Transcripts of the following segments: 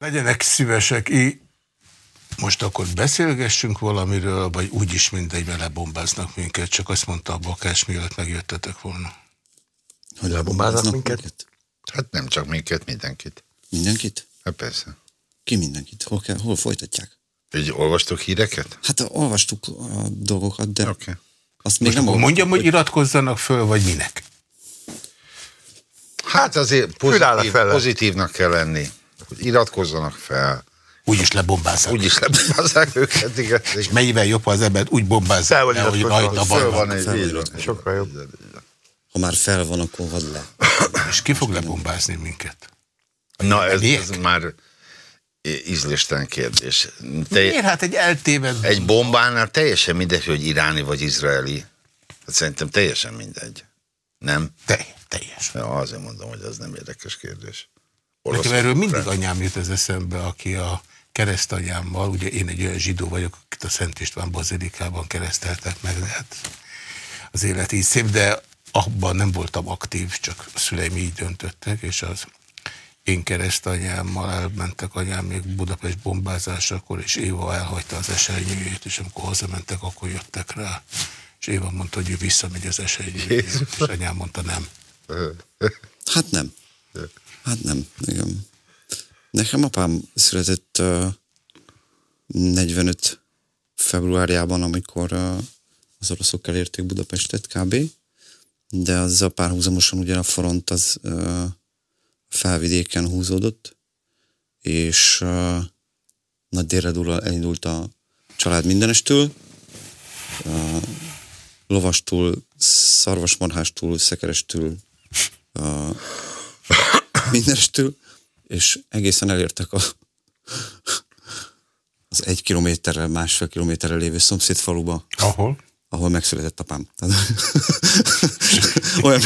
Legyenek szívesek, í most akkor beszélgessünk valamiről, vagy úgyis mindegy, mert lebombáznak minket, csak azt mondta a bakás, mielőtt megjöttetek volna. Hogy lebombáznak minket? Hát nem csak minket, mindenkit. Mindenkit? Hát persze. Ki mindenkit? Hol, kell, hol folytatják? Hogy olvastok híreket? Hát olvastuk a dolgokat, de okay. azt még Most nem Mondjam, hogy iratkozzanak föl, vagy minek? Hát azért pozitív, pozitívnak kell lenni. Hogy iratkozzanak fel. Úgyis lebombázzák. Úgyis lebombázzák őket, igen. És mennyivel jobb, ha az ember úgy bombázzák, hogy rajta van. van egy, Sokkal jobb. Ha már fel van, akkor hadd le. És ki fog lebombázni minket? Na, ez, ez már ízléstelen kérdés. Te, Miért? Hát egy eltéved... Egy bombánál teljesen mindegy, hogy iráni vagy izraeli. Hát szerintem teljesen mindegy. Nem? Te, teljes. Ja, azért mondom, hogy ez nem érdekes kérdés. Orosz Nekem erről mindig anyám jut az eszembe, aki a keresztanyámmal, ugye én egy olyan zsidó vagyok, akit a Szent István bazilikában kereszteltek meg, de hát az élet így szép, de abban nem voltam aktív, csak a szüleim így döntöttek, és az én keresztanyámmal elmentek anyám még Budapest bombázásakor, és Éva elhagyta az esernyőjét, és amikor hazamentek, akkor jöttek rá. És Éva mondta, hogy ő visszamegy az esernyőjét, és anyám mondta nem. Hát nem. Hát nem, igen. Nekem apám született uh, 45 februárjában, amikor uh, az oroszok elérték Budapestet kb. De az a párhuzamosan ugyan a front az uh, felvidéken húzódott, és uh, nagy délre elindult a család mindenestől, uh, lovastól, szarvasmarhástól, szekerestől, uh, mindenestől, és egészen elértek a, az egy kilométerrel, másfél kilométerrel lévő szomszédfaluba. Ahol? ahol megszületett apám. olyan,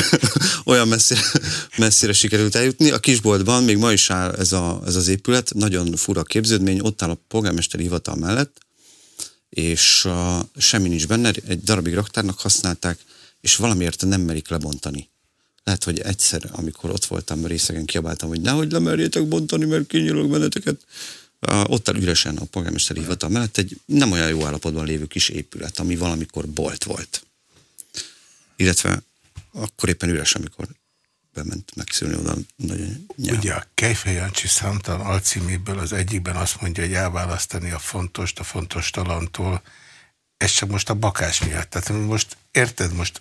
olyan messzire, messzire sikerült eljutni. A kisboltban még ma is áll ez, a, ez az épület, nagyon fura képződmény, ott áll a polgármesteri hivatal mellett, és uh, semmi nincs benne, egy darabig raktárnak használták, és valamiért nem merik lebontani. Lehet, hogy egyszer, amikor ott voltam részegen, kiabáltam, hogy nehogy lemerjétek bontani, mert kinyílok benneteket ott áll üresen a polgármesteri hivatal mellett egy nem olyan jó állapotban lévő kis épület, ami valamikor bolt volt. Illetve akkor éppen üres, amikor bement megszülni oda nagyon nyelv. Ugye a Kejfej Jancsi számtalan alcíméből az egyikben azt mondja, hogy elválasztani a fontos, a fontos talantól. Ez csak most a bakás miatt. Tehát most érted, most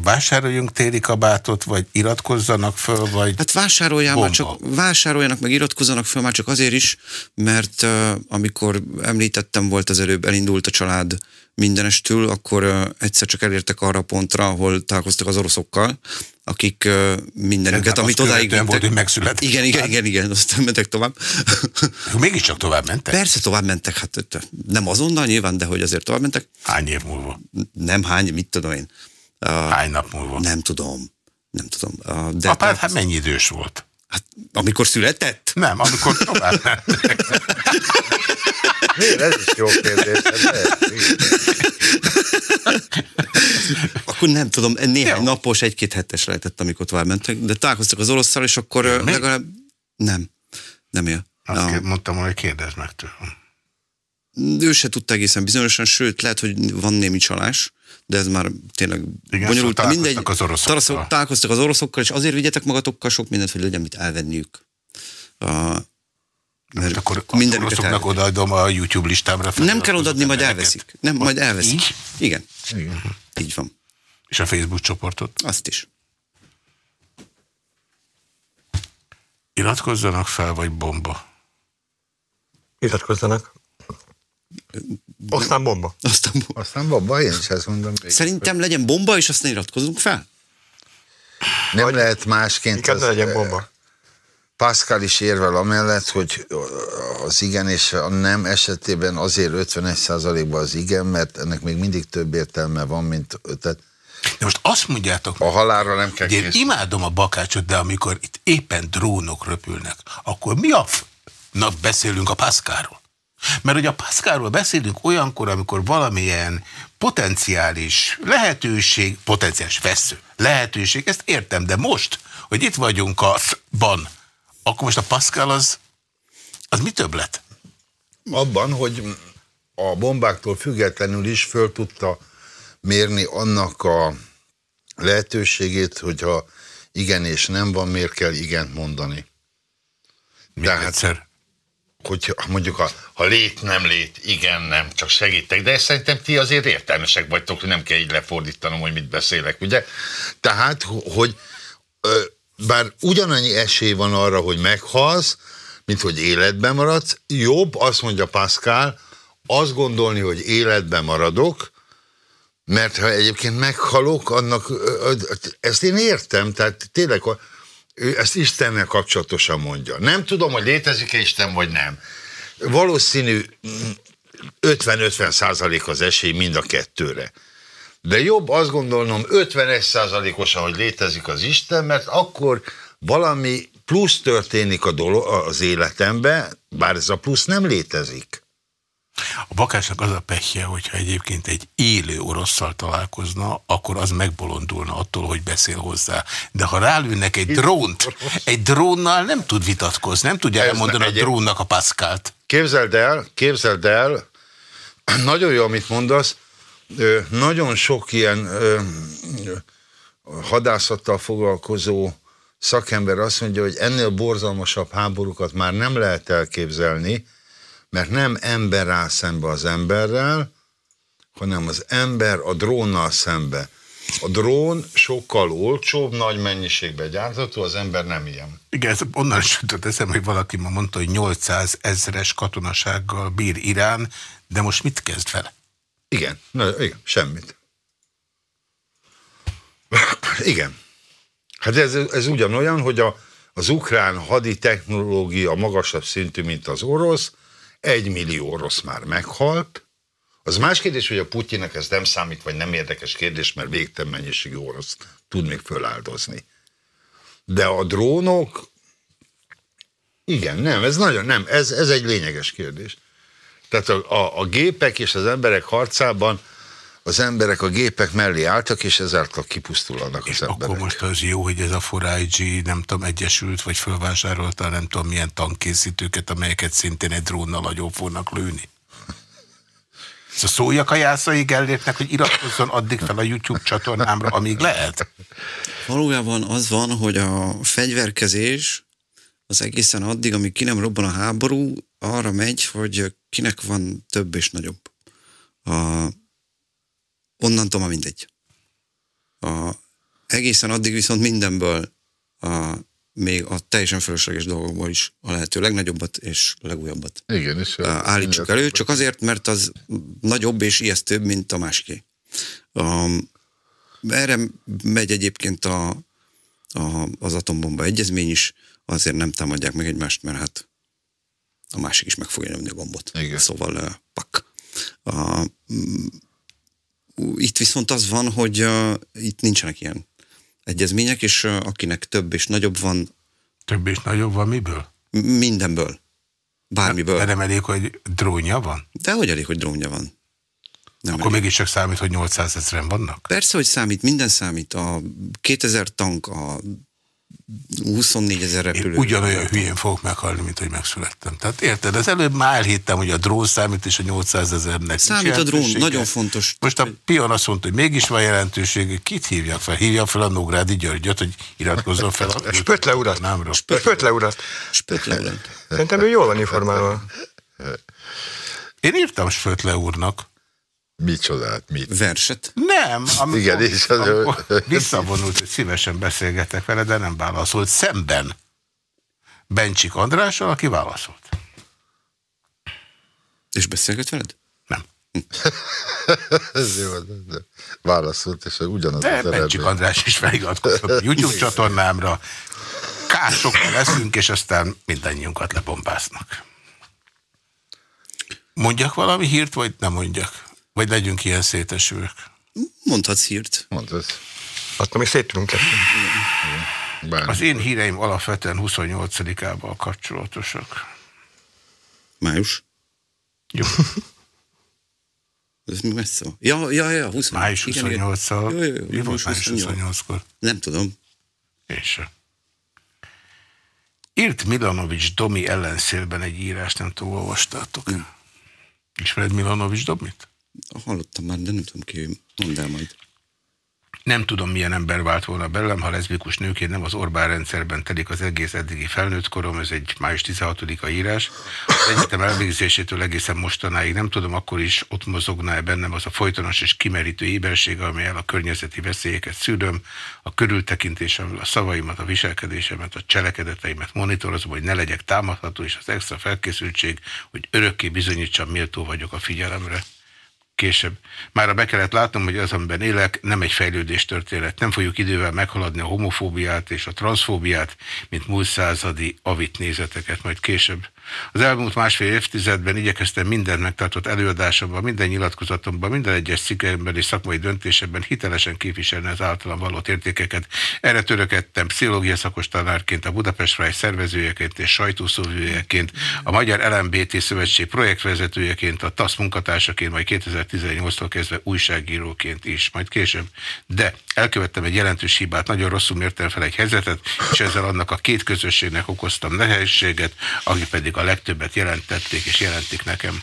vásároljunk téli kabátot, vagy iratkozzanak föl, vagy Hát vásároljál már csak, vásároljanak, meg iratkozzanak föl már csak azért is, mert uh, amikor említettem volt az előbb, elindult a család mindenestül, akkor uh, egyszer csak elértek arra a pontra, ahol találkoztak az oroszokkal, akik uh, mindenüket, amit odáig mentek. Volt, hogy megszületett. Igen, igen, igen, igen, aztán mentek tovább. Mégiscsak tovább mentek? Persze tovább mentek, hát nem azonnal nyilván, de hogy azért tovább mentek. Hány év múlva? Nem hány, mit tudom én. Hány nap múlva? Nem tudom. Nem tudom. De Apád hát mennyi idős volt? Hát, amikor született? Nem, amikor tovább mentek. Ez is jó kérdés. akkor nem tudom, néhány jó. napos, egy-két hetes lehetett, amikor tovább mentek, de találkoztak az oroszszal, és akkor Jön, legalább... Nem, nem él. Azt no. mondtam, hogy kérdezd meg tőlem. Ő se tudta egészen bizonyosan, sőt, lehet, hogy van némi csalás, de ez már tényleg Igen, bonyolult. Szóval mindegy, az oroszokkal. Találkoztak az oroszokkal, és azért vigyetek magatokkal sok mindent, hogy legyen mit elvenniük. Uh, mert akkor az oroszoknak odaadom a YouTube listámra. Nem kell odaadni, majd elveszik. Nem, majd elveszik. Így? Igen. Igen. Így van. És a Facebook csoportot? Azt is. Iratkozzanak fel, vagy bomba? Iratkozzanak. Aztán bomba. Aztán bomba. Aztán bomba, én is ezt mondom. Szerintem legyen bomba, és aztán iratkozunk fel. Nem Vagy lehet másként. Inkább az, legyen bomba. Pascal is érvel amellett, hogy az igen és a nem esetében azért 51%-ban az igen, mert ennek még mindig több értelme van, mint ötet. De most azt mondjátok, a halálra nem kell Én imádom a bakácsot, de amikor itt éppen drónok röpülnek, akkor mi a f... Na, beszélünk a Pascalról. Mert hogy a Pascalról beszélünk olyankor, amikor valamilyen potenciális lehetőség, potenciális vesző lehetőség, ezt értem, de most, hogy itt vagyunk a ban, akkor most a Pascal az Az mi többlet? Abban, hogy a bombáktól függetlenül is föl tudta mérni annak a lehetőségét, hogyha igen és nem van, miért kell igent mondani. Még Tehát, egyszer. Hogy mondjuk, a, ha lét, nem lét, igen, nem, csak segítek. De szerintem ti azért értelmesek vagytok, hogy nem kell így lefordítanom, hogy mit beszélek, ugye? Tehát, hogy ö, bár ugyanannyi esély van arra, hogy meghalsz, mint hogy életben maradsz, jobb, azt mondja Pascal, azt gondolni, hogy életben maradok, mert ha egyébként meghalok, annak, ezt én értem, tehát tényleg ő ezt Istennel kapcsolatosan mondja. Nem tudom, hogy létezik-e Isten, vagy nem. Valószínű 50-50 százalék az esély mind a kettőre. De jobb azt gondolnom 51 százalékosan, hogy létezik az Isten, mert akkor valami plusz történik a dolog, az életemben, bár ez a plusz nem létezik. A bakásnak az a pehje, hogyha egyébként egy élő orosszal találkozna, akkor az megbolondulna attól, hogy beszél hozzá. De ha rálőnek egy drónt, egy drónnal nem tud vitatkozni, nem tudja elmondani a drónnak a paszkált. Képzeld el, képzeld el, nagyon jó, amit mondasz, nagyon sok ilyen hadászattal foglalkozó szakember azt mondja, hogy ennél borzalmasabb háborúkat már nem lehet elképzelni, mert nem ember áll szembe az emberrel, hanem az ember a drónnal szembe. A drón sokkal olcsóbb, nagy mennyiségben gyártható, az ember nem ilyen. Igen, ez onnan is jutott eszem, hogy valaki ma mondta, hogy 800 ezres katonasággal bír Irán, de most mit kezd vele? Igen, na, igen, semmit. igen. Hát ez, ez ugyanolyan, hogy a, az ukrán hadi technológia magasabb szintű, mint az orosz, egy millió orosz már meghalt. Az más kérdés, hogy a Putyinnek ez nem számít, vagy nem érdekes kérdés, mert végtelen mennyiségű orosz tud még föláldozni. De a drónok, igen, nem, ez nagyon nem, ez, ez egy lényeges kérdés. Tehát a, a, a gépek és az emberek harcában az emberek a gépek mellé álltak, és ezáltal kipusztulanak és az emberek. akkor most az jó, hogy ez a Forágyi, nem tudom, egyesült, vagy fölvásárolta, nem tudom, milyen tankkészítőket, amelyeket szintén egy drónnal nagyon fognak lőni. Szóval szóljak a jászai Gellértnek, hogy iratkozzon addig fel a YouTube csatornámra, amíg lehet? Valójában az van, hogy a fegyverkezés az egészen addig, amíg ki nem robban a háború, arra megy, hogy kinek van több és nagyobb. A onnantól ma mindegy. A, egészen addig viszont mindenből, a, még a teljesen fölösleges dolgokból is a lehető legnagyobbat és legújabbat Igen, és a, állítsuk elő, csak azért, mert az nagyobb és ijesztőbb, mint a másiké. A, erre megy egyébként a, a, az atombomba egyezmény is, azért nem támadják meg egymást, mert hát a másik is meg fogja nyomni a gombot. Igen. Szóval pak. A, itt viszont az van, hogy uh, itt nincsenek ilyen egyezmények, és uh, akinek több és nagyobb van... Több és nagyobb van miből? Mindenből. Bármiből. De nem elég, hogy drónja van? De hogy elég, hogy drónja van. Nem Akkor elég. mégiscsak számít, hogy 800 ezeren vannak? Persze, hogy számít, minden számít. A 2000 tank, a 24 ezer repülő. Én ugyanolyan hülyén fogok meghalni, mint hogy megszülettem. Tehát érted, az előbb már elhittem, hogy a drón számít, és a 800 ezernek Számít a drón, nagyon fontos. Most a pion azt mondta, hogy mégis van jelentőség, kit hívjak fel? Hívjam fel a Nógrádi Györgyöt, hogy iratkozzon fel a... Spötle urat. Nem Spötle urat. Spötle urat. Szerintem ő jól van informálva. Én írtam Spötle úrnak. Micsodát, mit? Verset? Nem. Amikor, Igen, és az visszavonult, hogy szívesen beszélgetek vele, de nem válaszolt. Szemben Bencsik Andrással, aki válaszolt. És beszélget veled? Nem. Ez jó, de válaszolt, és ugyanaz de az Bencsik András is feliratkozott a YouTube csatornámra. Kársokkal leszünk, és aztán mindannyiunkat lebombáznak. Mondjak valami hírt, vagy nem mondjak? Vagy legyünk ilyen szétesők? Mondhatsz hírt. Mondhatsz. Azt mi szét tudunk Az én híreim alapvetően 28-ával kapcsolatosak. Május? Jó. Ez mi messze? Ja, ja, ja, 20. Május 28-szal. Mi volt május 28-kor? Nem tudom. És Írt Milanovics Domi ellenszélben egy írás, nem tudom, olvastátok. Mm. Ismered Milanovics Domit? Hallottam már, de nem tudom ki, mondd el majd. Nem tudom, milyen ember vált volna belőlem, ha leszbikus nőként nem az Orbán rendszerben telik az egész eddigi felnőtt korom, ez egy május 16-a írás. Az egyetem elvégzésétől egészen mostanáig nem tudom, akkor is ott mozogná -e bennem az a folytonos és kimerítő éberség, amelyel a környezeti veszélyeket szülöm, a körültekintésem, a szavaimat, a viselkedésemet, a cselekedeteimet monitorozom, hogy ne legyek támadható, és az extra felkészültség, hogy örökké bizonyítsam, méltó vagyok a figyelemre később. Már be kellett látnom, hogy az, amiben élek, nem egy fejlődés történet. Nem fogjuk idővel meghaladni a homofóbiát és a transzfóbiát, mint múlt századi avit nézeteket, majd később. Az elmúlt másfél évtizedben igyekeztem mindent megtartott előadásomban, minden nyilatkozatomban, minden egyes cikkemben és szakmai döntésemben hitelesen képviselni az általam való értékeket. Erre törekedtem pszichológia szakos tanárként, a Budapest Fráj szervezőjeként és sajtószóvőjeként, a Magyar LMBT Szövetség projektvezetőjeként, a TASZ munkatársaként, majd 2018-tól kezdve újságíróként is, majd később. De elkövettem egy jelentős hibát, nagyon rosszul mértem fel egy helyzetet, és ezzel annak a két közösségnek okoztam nehézséget, aki pedig a legtöbbet jelentették és jelentik nekem.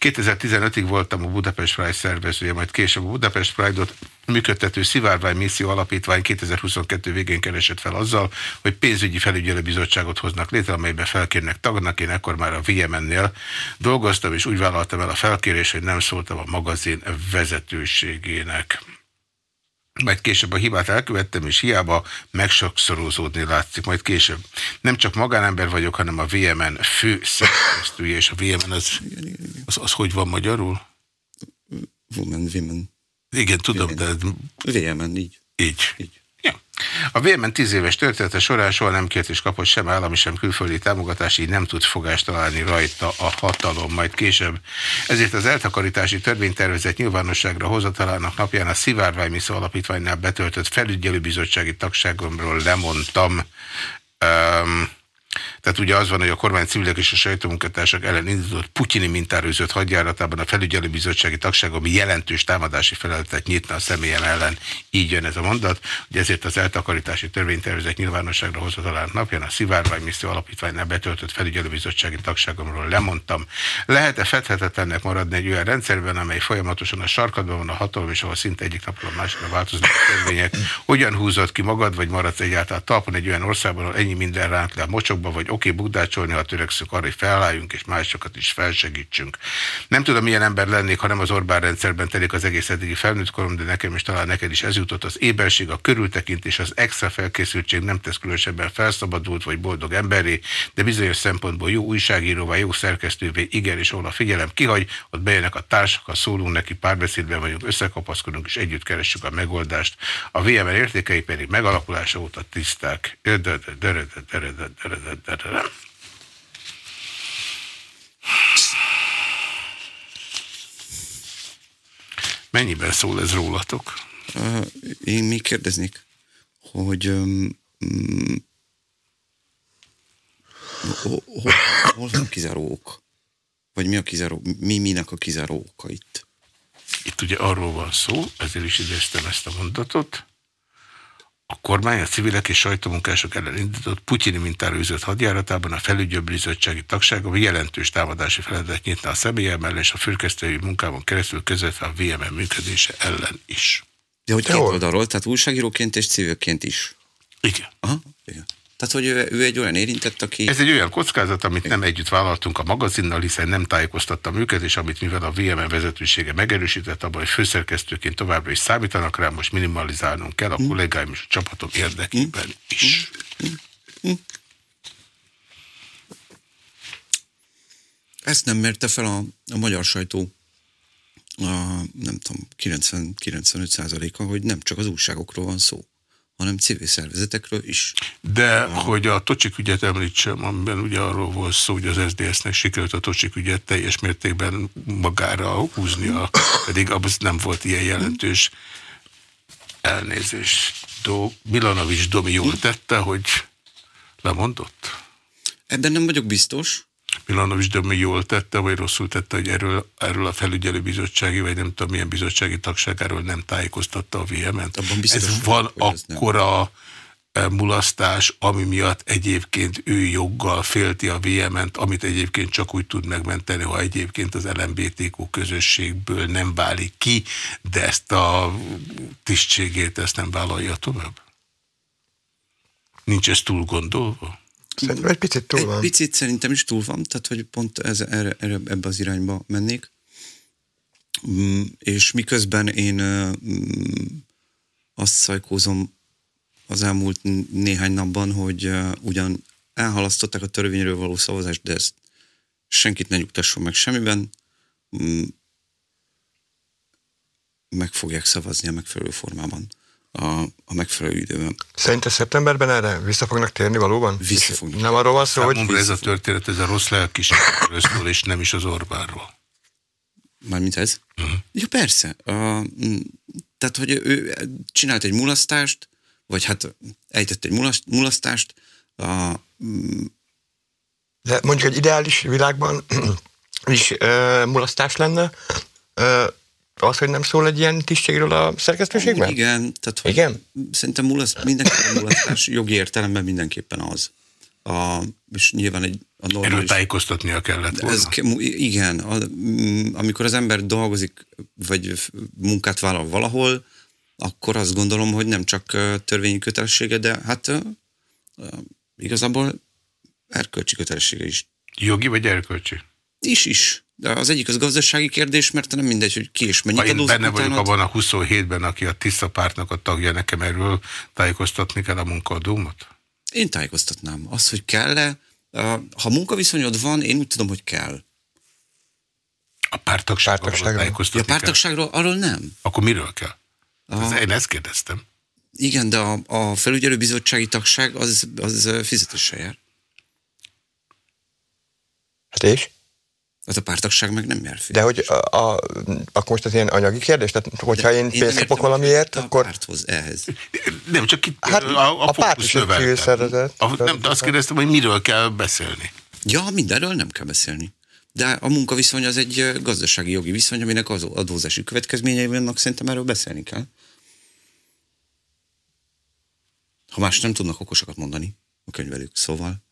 2015-ig voltam a Budapest Pride szervezője, majd később a Budapest Pride-ot működtető Szivárvány Misszió Alapítvány 2022 végén keresett fel azzal, hogy pénzügyi felügyelőbizottságot hoznak létre, amelyben felkérnek tagnak. Én ekkor már a VMN-nél dolgoztam, és úgy vállaltam el a felkérés, hogy nem szóltam a magazin vezetőségének majd később a hibát elkövettem, és hiába megsokszorozódni látszik, majd később. Nem csak magánember vagyok, hanem a VMN fő szerkesztője, és a VMN az, az, az hogy van magyarul? Women, women. Igen, tudom, de... VMN, így. Így. így. A VMN tíz éves története során soha nem kért és kapott sem állami, sem külföldi támogatás, így nem tud fogást találni rajta a hatalom, majd később. Ezért az eltakarítási törvénytervezet nyilvánosságra hozatalának napján a Szivárványmiszó Alapítványnál betöltött felügyelőbizottsági tagságomról lemondtam. Um, tehát ugye az van, hogy a kormány civilek és a sajtómunkatársak ellen indított putyini mintárőzött hadjáratában a felügyelőbizottsági tagság, ami jelentős támadási feleletet nyitna a személyem ellen. Így jön ez a mondat, hogy ezért az eltakarítási törvénytervezet nyilvánosságra hozatalának napján a Szivárvány Misztő Alapítványnál betöltött felügyelőbizottsági tagságomról lemondtam. Lehet-e fedhetetlennek maradni egy olyan rendszerben, amely folyamatosan a sarkadban van a hatalom, és ahol szinte egyik napról a másikra változnak a törvények? Hogyan húzott ki magad, vagy maradsz egyáltalán talpon egy olyan országban, ahol ennyi minden ránt le a mocsokba, vagy oké, okay, bukdácsolni, ha törekszünk arra, hogy felálljunk, és másokat is felsegítsünk. Nem tudom, milyen ember lennék, ha nem az Orbán rendszerben telik az egész eddigi felnőtt korom, de nekem is talán neked is ez jutott. Az éberség, a körültekintés, az extra felkészültség nem tesz különösebben felszabadult vagy boldog emberé, de bizonyos szempontból jó újságíróvá, jó szerkesztővé, igen, és ahol a figyelem kihagy, ott bejönnek a társak, ha szólunk neki, párbeszédben vagyunk, összekapaszkodunk, és együtt keressük a megoldást. A VMR értékei pedig megalakulása óta tiszták. Mennyiben szól ez rólatok? Én még kérdeznék, hogy um, um, hol, hol van kizáró ok? Vagy mi a kizáró, mi minek a kizáró oka itt? Itt ugye arról van szó, ezért is idéztem ezt a mondatot, a kormány a civilek és sajtómunkások ellen indított putyini mintára üzött hadjáratában a felügyelőbizottsági tagsága jelentős támadási feladatot nyitna a személye mellett és a fürkesztői munkában keresztül közvetve a VMN működése ellen is. De hogy két oldalról, tehát újságíróként és civilként is. Igen. Aha, igen. Tehát, hogy ő, ő egy olyan érintett, aki... Ez egy olyan kockázat, amit nem együtt vállaltunk a magazinnal, hiszen nem tájékoztattam őket, és amit mivel a VMN vezetősége megerősített abban, hogy főszerkesztőként továbbra is számítanak rá, most minimalizálnunk kell a hmm. kollégáim és a csapatom érdekében hmm. is. Hmm. Hmm. Ezt nem merte fel a, a magyar sajtó a, nem tudom, 90-95 a hogy nem csak az újságokról van szó hanem civil szervezetekről is. De hogy a Tocsik ügyet említsem, amiben ugye arról volt szó, hogy az SZDSZ-nek sikerült a Tocsik ügyet teljes mértékben magára húznia, pedig az nem volt ilyen jelentős elnézés. Do, Milanovics Domi jól tette, hogy lemondott? Ebben nem vagyok biztos. Milanovics Dömi jól tette, vagy rosszul tette, hogy erről, erről a felügyelőbizottsági, vagy nem tudom milyen bizottsági tagságáról nem tájékoztatta a VM-et. Ez van akkora mulasztás, ami miatt egyébként ő joggal félti a VM-ent, amit egyébként csak úgy tud megmenteni, ha egyébként az LMBTQ közösségből nem válik ki, de ezt a tisztségét ezt nem vállalja tovább? Nincs ez túl gondolva? Szerintem egy picit túl van. Egy picit szerintem is túl van, tehát hogy pont ez, erre, erre, ebbe az irányba mennék. Mm, és miközben én mm, azt szajkózom az elmúlt néhány napban, hogy uh, ugyan elhalasztották a törvényről való szavazást, de ezt senkit ne nyugtasson meg semmiben, mm, meg fogják szavazni a megfelelő formában, a, a megfelelő időben. Szerinted szeptemberben erre vissza fognak térni valóban? Vissza fognak. Nem arról van szó, hogy... Számomra ez a történet, ez a rossz lelkiségről szól, és nem is az Orbánról. Mármint ez? Uh-huh. Ja, persze. Uh, tehát, hogy ő csinált egy mulasztást, vagy hát ejtett egy mulasztást. A, mm, De mondjuk egy ideális világban is uh, mulasztás lenne, uh, az, hogy nem szól egy ilyen tisztségről a szerkesztőségben? Igen, tehát hogy Igen? szerintem mulaszt, mindenképpen mulasztás jogi értelemben mindenképpen az. A, és nyilván egy a normális... Erről tájékoztatnia kellett volna. Ez, igen, a, mm, amikor az ember dolgozik, vagy munkát vállal valahol, akkor azt gondolom, hogy nem csak törvényi kötelessége, de hát igazából erkölcsi kötelessége is. Jogi vagy erkölcsi? Is, is. Az egyik az gazdasági kérdés, mert nem mindegy, hogy ki és mennyit én benne vagyok abban a 27-ben, aki a Tisza pártnak a tagja, nekem erről tájékoztatni kell a munkaadómat? Én tájékoztatnám. Az, hogy kell-e, ha munkaviszonyod van, én úgy tudom, hogy kell. A pártagságról, pártagságról. Ja, a pártagságról arról nem. Akkor miről kell? A... Én ezt kérdeztem. Igen, de a, a felügyelőbizottsági tagság az, az fizetéssel jár. Hát és? Az a pártagság meg nem jár fizetés. De hogy a, a, akkor most az ilyen anyagi kérdés? Tehát hogyha de én pénzt kapok valamiért, a akkor... párthoz ehhez. Nem, csak itt hát, a, a, a párt is szervezet. A, nem, de azt kérdeztem, hogy miről kell beszélni. Ja, mindenről nem kell beszélni. De a munkaviszony az egy gazdasági jogi viszony, aminek az adózási következményei vannak, szerintem erről beszélni kell. Ha más nem tudnak okosakat mondani a könyvelők, szóval...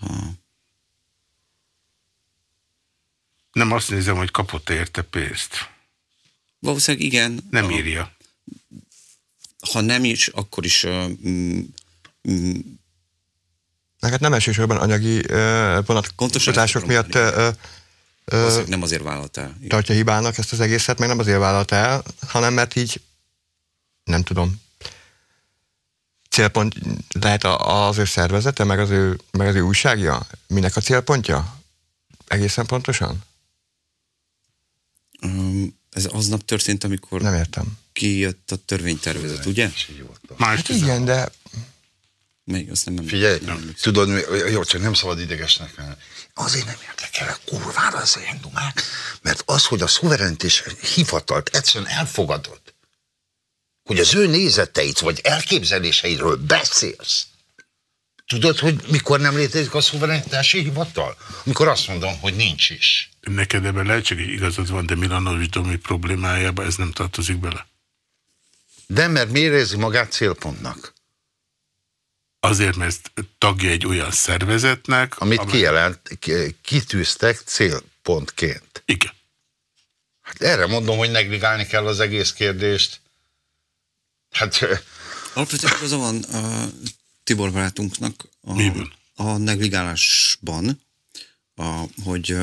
A... Nem azt nézem, hogy kapott -e érte pénzt. Valószínűleg igen. Nem a... írja. Ha nem is, akkor is... Mm, mm, Hát nem elsősorban anyagi uh, vonatkozások miatt uh, uh, nem azért vállalt el. Tartja hibának ezt az egészet, meg nem azért vállalt el, hanem mert így nem tudom, célpont lehet az ő szervezete, meg az ő, meg az ő újságja? Minek a célpontja? Egészen pontosan? Ez aznap történt, amikor nem értem. kijött a törvénytervezet, ugye? Más hát igen, de... Még azt nem Figyelj, nem tudod, jó, csak nem szabad idegesnek lenni. Azért nem érdekel a kurvára az ilyen dumák, mert az, hogy a szuverenités hivatalt egyszerűen elfogadod, hogy az ő nézeteit vagy elképzeléseidről beszélsz. Tudod, hogy mikor nem létezik a szuverenitási hivatal? Mikor azt mondom, hogy nincs is. Neked ebben lehet csak igazad van, de Milanovics Domi problémájába ez nem tartozik bele. De mert miért érzi magát célpontnak? Azért, mert tagja egy olyan szervezetnek... Amit amely... kijelent, kitűztek célpontként. Igen. Hát erre mondom, hogy negligálni kell az egész kérdést. Hát... Alapvetően igaza van Tibor barátunknak a, Miben? a negligálásban, a, hogy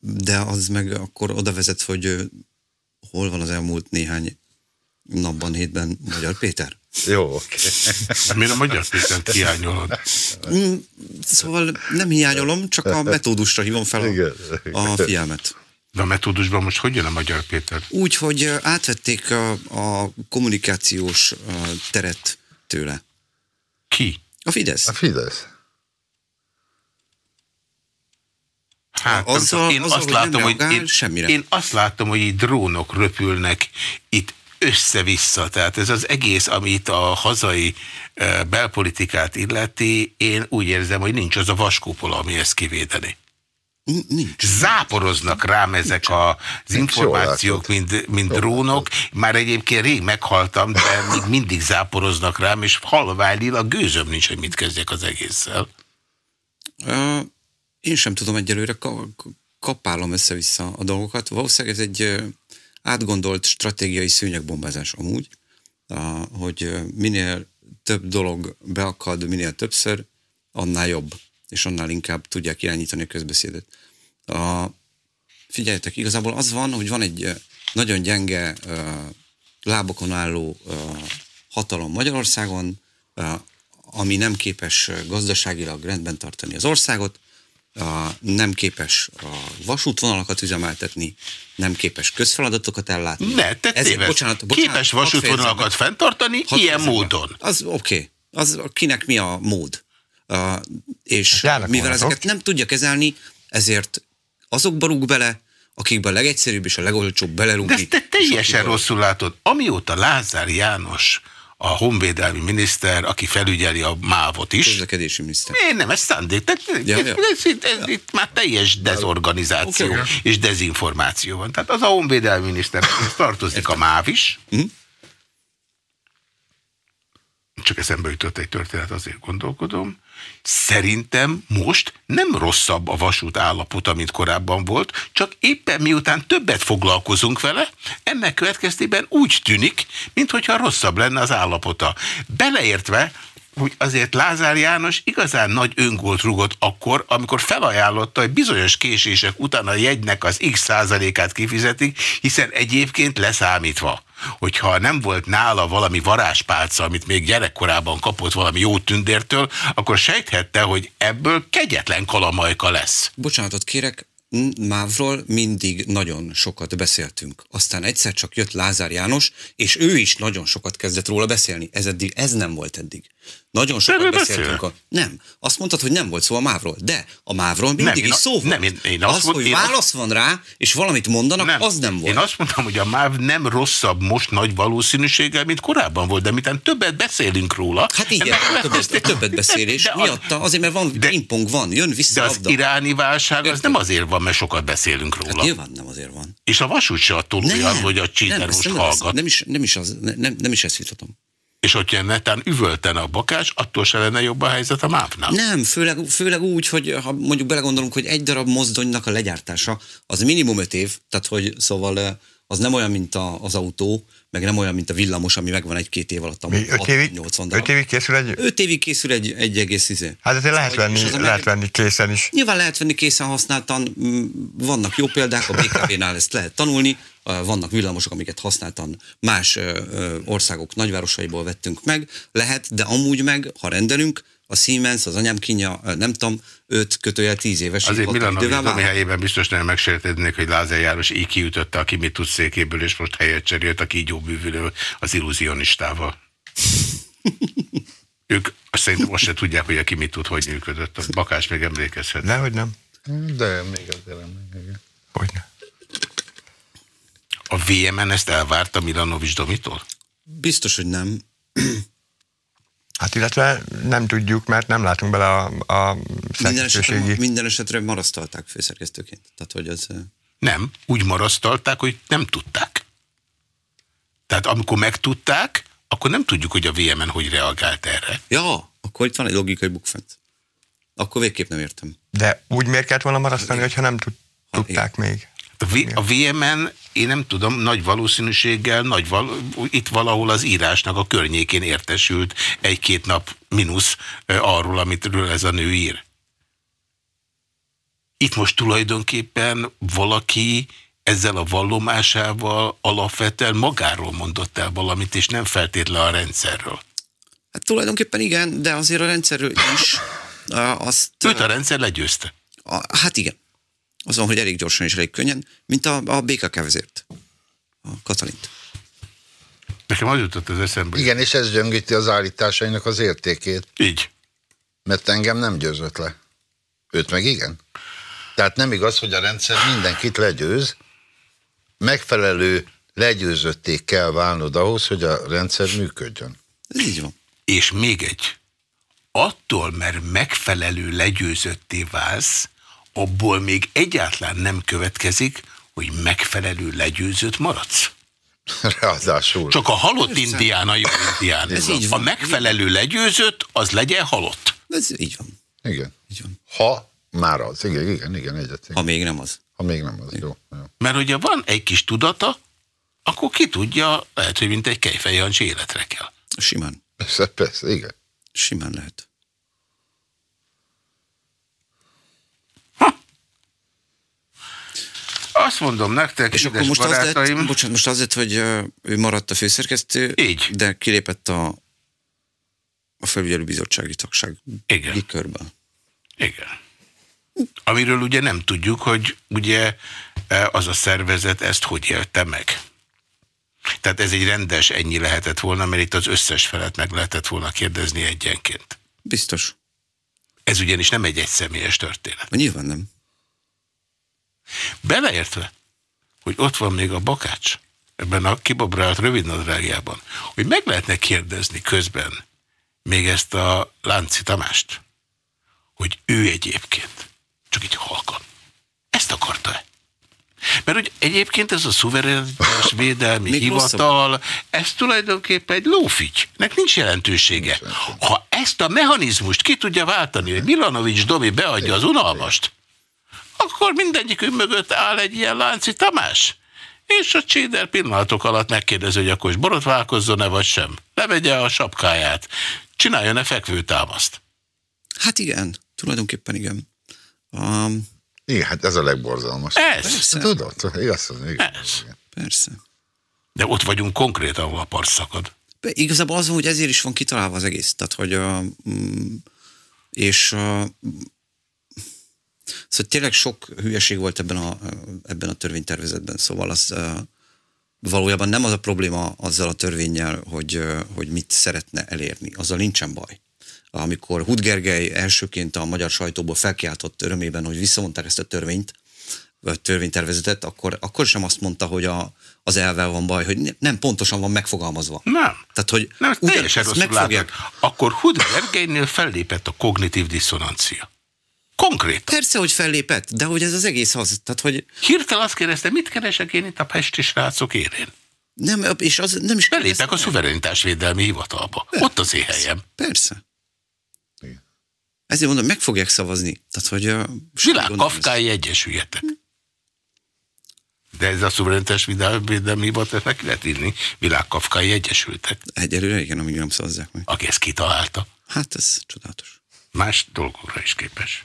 de az meg akkor oda vezet, hogy hol van az elmúlt néhány napban, hétben Magyar Péter. Jó, oké. Okay. Miért a Magyar Pétert hiányolod? Mm, szóval nem hiányolom, csak a metódusra hívom fel a, a figyelmet. De a metódusban most hogy jön a Magyar Péter? Úgy, hogy átvették a, a kommunikációs teret tőle. Ki? A Fidesz. A Fidesz. Hát, azzal, én, azzal, azt hogy látom, hogy én, semmire. én azt látom, hogy itt drónok röpülnek itt össze-vissza. Tehát ez az egész, amit a hazai belpolitikát illeti, én úgy érzem, hogy nincs az a vaskópola, ami ezt kivédeni. Nincs. Záporoznak rám ezek az információk, mint, mint drónok. Már egyébként rég meghaltam, de még mindig záporoznak rám, és halványil a gőzöm nincs, hogy mit kezdjek az egésszel. Én sem tudom egyelőre, ka- kapálom össze-vissza a dolgokat. Valószínűleg ez egy átgondolt stratégiai szőnyegbombázás amúgy, hogy minél több dolog beakad, minél többször, annál jobb, és annál inkább tudják irányítani a közbeszédet. A, figyeljetek, igazából az van, hogy van egy nagyon gyenge lábokon álló hatalom Magyarországon, ami nem képes gazdaságilag rendben tartani az országot, nem képes a vasútvonalakat üzemeltetni, nem képes közfeladatokat ellátni. Ne, te Ezért, bocsánat, bocsánat, képes vasútvonalakat fenntartani ilyen módon. Az oké. Okay. Az kinek mi a mód? És hát mivel ezeket nem tudja kezelni, ezért azokba rúg bele, akikben a legegyszerűbb és a legolcsóbb belerúgni. De te teljesen rosszul látod. Amióta Lázár János a honvédelmi miniszter, aki felügyeli a mávot is. Közlekedési miniszter. Én nem, ez szándék. Tehát, ja, ez, ja. Ez, ez, ez, itt már teljes dezorganizáció okay. és dezinformáció van. Tehát az a honvédelmi miniszter, tartozik a máv is. Hm? Csak eszembe jutott egy történet, azért gondolkodom. Szerintem most nem rosszabb a vasút állapota, mint korábban volt, csak éppen miután többet foglalkozunk vele, ennek következtében úgy tűnik, mintha rosszabb lenne az állapota. Beleértve, hogy azért Lázár János igazán nagy öngolt rugott akkor, amikor felajánlotta, hogy bizonyos késések után a jegynek az x százalékát kifizetik, hiszen egyébként leszámítva hogyha nem volt nála valami varázspálca, amit még gyerekkorában kapott valami jó tündértől, akkor sejthette, hogy ebből kegyetlen kalamajka lesz. Bocsánatot kérek, Mávról mindig nagyon sokat beszéltünk. Aztán egyszer csak jött Lázár János, és ő is nagyon sokat kezdett róla beszélni. Ez, eddig, ez nem volt eddig. Nagyon sokat beszéltünk. A... Nem. Azt mondtad, hogy nem volt szó a mávról. De a mávról mindig nem, is szó volt. Nem, én, én azt az, mond, hogy én válasz azt... van rá, és valamit mondanak, nem, az nem volt. Én azt mondtam, hogy a máv nem rosszabb most nagy valószínűséggel, mint korábban volt, de mitán többet beszélünk róla. Hát igen, többet, többet, többet beszélés. De Miatta, azért, mert van de, pingpong, van, jön vissza. De az abda. iráni válság az nem azért van, mert sokat beszélünk róla. Hát nyilván nem azért van. És a vasút se attól olyan, hogy a csíter most hallgat. Nem is, nem is, az, nem, nem is ezt vitatom és hogyha netán üvöltene a bakás, attól se lenne jobb a helyzet a mávnál. Nem, főleg, főleg úgy, hogy ha mondjuk belegondolunk, hogy egy darab mozdonynak a legyártása az minimum öt év, tehát hogy szóval az nem olyan, mint a, az autó, meg nem olyan, mint a villamos, ami megvan egy-két év alatt. Mi, öt, évig, 80 darab. öt évig készül egy? Öt évig készül egy, egy egész izé. Hát azért lehet venni, az lehet venni készen is. Nyilván lehet venni készen használtan, vannak jó példák, a BKV-nál ezt lehet tanulni, vannak villamosok, amiket használtan más országok nagyvárosaiból vettünk meg, lehet, de amúgy meg, ha rendelünk, a Siemens, az anyám kínja, nem tudom, 5 kötője 10 éves. Azért Milanovic Tomi helyében biztos nem megsértődnék, hogy Lázár János így kiütötte, aki mit tud székéből, és most helyet cserélt a kígyó bűvülő az illúzionistával. ők szerintem most se tudják, hogy aki mit tud, hogy működött. A Bakás még emlékezhet. Nehogy nem. De még azért nem. Hogy nem. A VMN ezt elvárta Milanovics Domitól? Biztos, hogy nem. Hát illetve nem tudjuk, mert nem látunk bele a, a minden esetre, minden esetre marasztalták főszerkesztőként. Tehát, hogy az... Nem, úgy marasztalták, hogy nem tudták. Tehát amikor megtudták, akkor nem tudjuk, hogy a VMN hogy reagált erre. Ja, akkor itt van egy logikai bukfent. Akkor végképp nem értem. De úgy miért kellett volna marasztani, hogyha nem tud, tudták még? A, v a VMN, én nem tudom, nagy valószínűséggel, nagy val itt valahol az írásnak a környékén értesült egy-két nap mínusz arról, amitről ez a nő ír. Itt most tulajdonképpen valaki ezzel a vallomásával alapvetően magáról mondott el valamit, és nem feltétlen a rendszerről. Hát tulajdonképpen igen, de azért a rendszerről is. Azt, Őt a rendszer legyőzte. A, hát igen azon, hogy elég gyorsan és elég könnyen, mint a, a BKK vezért, a Katalint. Nekem az jutott az eszembe. Igen, és ez gyöngíti az állításainak az értékét. Így. Mert engem nem győzött le. Őt meg igen. Tehát nem igaz, hogy a rendszer mindenkit legyőz, megfelelő legyőzötték kell válnod ahhoz, hogy a rendszer működjön. Ez így van. És még egy. Attól, mert megfelelő legyőzötté válsz, abból még egyáltalán nem következik, hogy megfelelő legyőzött maradsz. Ráadásul. Csak a halott indián a jó indián. Ez így van. A megfelelő legyőzött, az legyen halott. Ez így van. Igen. Így van. Ha már az. Igen, igen, igen, egyet. Ha még nem az. Ha még nem az. Jó, jó. Mert hogyha van egy kis tudata, akkor ki tudja, lehet, hogy mint egy Kejfej életre kell. Simán. Persze, persze, igen. Simán lehet. Azt mondom nektek, És akkor most az barátaim, lett, bocsánat, most az lett, hogy ő maradt a főszerkesztő, Így. de kilépett a, a felügyelőbizottsági tagság Igen. körből. Igen. Amiről ugye nem tudjuk, hogy ugye e, az a szervezet ezt hogy élte meg. Tehát ez egy rendes ennyi lehetett volna, mert itt az összes felet meg lehetett volna kérdezni egyenként. Biztos. Ez ugyanis nem egy egyszemélyes történet. Nyilván nem. Beleértve, hogy ott van még a bakács, ebben a kibabrált rövidnadrágjában, hogy meg lehetne kérdezni közben még ezt a Lánci Tamást, hogy ő egyébként, csak így halkan, ezt akarta-e? Mert hogy egyébként ez a szuverenitás védelmi Még hivatal, ez tulajdonképpen egy lófigynek nincs jelentősége. Ha ezt a mechanizmust ki tudja váltani, hogy Milanovics Domi beadja az unalmast, akkor mindegyikünk mögött áll egy ilyen Lánci Tamás. És a Cséder pillanatok alatt megkérdezi, hogy akkor is borotválkozzon-e vagy sem. Levegye a sapkáját. Csináljon-e fekvőtámaszt. Hát igen, tulajdonképpen igen. Um, Igen, hát ez a legborzalmas. Ez. persze, Tudod, igaz, az, igen. Ez. persze. De ott vagyunk konkrétan, ahol a part szakad. De igazából az van, hogy ezért is van kitalálva az egész. Tehát, hogy uh, mm, és uh, szóval tényleg sok hülyeség volt ebben a, ebben a törvénytervezetben, szóval az valójában nem az a probléma azzal a törvényel, hogy, hogy mit szeretne elérni. Azzal nincsen baj. Amikor Hud Gergely elsőként a magyar sajtóból felkiáltott örömében, hogy visszamondták ezt a törvényt, vagy törvénytervezetet, akkor, akkor sem azt mondta, hogy a, az elvel van baj, hogy ne- nem pontosan van megfogalmazva. Nem. Tehát, hogy Nem, ugyan- teljesen rosszul megfogják. látod. Akkor Hud Gergelynél fellépett a kognitív diszonancia. Konkrétan. Persze, hogy fellépett, de hogy ez az egész az. Tehát, hogy Hirtelen azt kérdezte, mit keresek én itt a pesti srácok érén? nem, és az nem is... Belépek a szuverenitásvédelmi hivatalba. Ott az én helyem. Persze. Igen. Ezért mondom, meg fogják szavazni. Tehát, hogy... Uh, Világ Kafkái egyesüljetek. De ez a szuverenitás védelmi hivatal, meg lehet írni. Világ Kafkái egyesültek. Egyelőre igen, amíg nem szavazzák meg. Aki ezt kitalálta. Hát ez csodálatos. Más dolgokra is képes.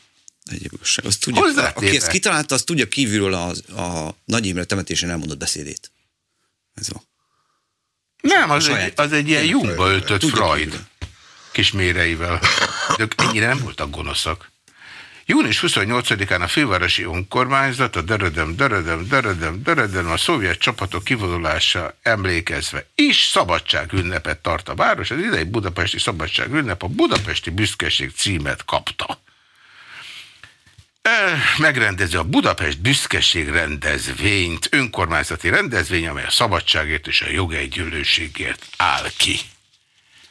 Egy igazság. Azt tudja, Hozzátéve. aki ezt kitalálta, az tudja kívülről a, a Nagy Imre temetésén elmondott beszédét. Ez van. Nem, az egy, az egy ilyen Jungba öltött Tudja Freud kívülről. kis méreivel. De ők ennyire nem voltak gonoszak. Június 28-án a fővárosi önkormányzat a dörödöm, dörödöm, dörödöm, dörödöm a szovjet csapatok kivonulása emlékezve is szabadságünnepet tart a város. Az idei budapesti szabadságünnep a Budapesti Büszkeség címet kapta. Ö, Megrendező a Budapest Büszkeség rendezvényt, önkormányzati rendezvény, amely a szabadságért és a jogegyűlőségért áll ki.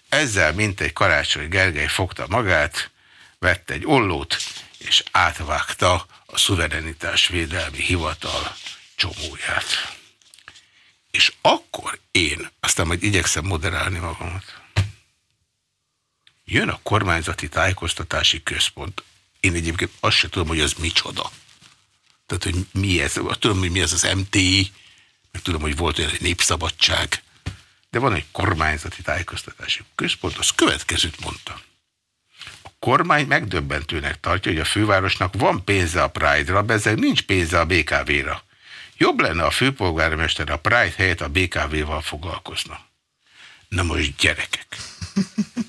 Ezzel mintegy Karácsony Gergely fogta magát, vett egy ollót, és átvágta a szuverenitás védelmi hivatal csomóját. És akkor én, aztán majd igyekszem moderálni magamat, jön a kormányzati tájékoztatási központ. Én egyébként azt sem tudom, hogy az micsoda. Tehát, hogy mi ez, tudom, hogy mi ez az MTI, meg tudom, hogy volt olyan egy népszabadság, de van egy kormányzati tájékoztatási központ, az következőt mondta. A kormány megdöbbentőnek tartja, hogy a fővárosnak van pénze a Pride-ra, ezzel nincs pénze a BKV-ra. Jobb lenne a főpolgármester a Pride helyett a BKV-val foglalkozna. Na most gyerekek,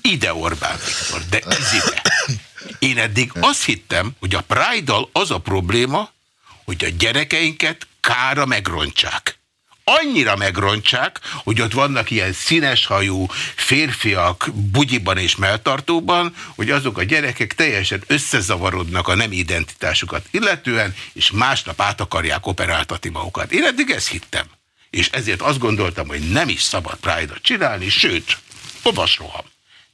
ide Orbán Viktor, de ez ide. Én eddig azt hittem, hogy a Pride-dal az a probléma, hogy a gyerekeinket kára megrontsák. Annyira megrontsák, hogy ott vannak ilyen színeshajú férfiak bugyiban és melltartóban, hogy azok a gyerekek teljesen összezavarodnak a nem identitásukat illetően, és másnap át akarják operáltatni magukat. Én eddig ezt hittem. És ezért azt gondoltam, hogy nem is szabad Pride-ot csinálni, sőt, olvasroham.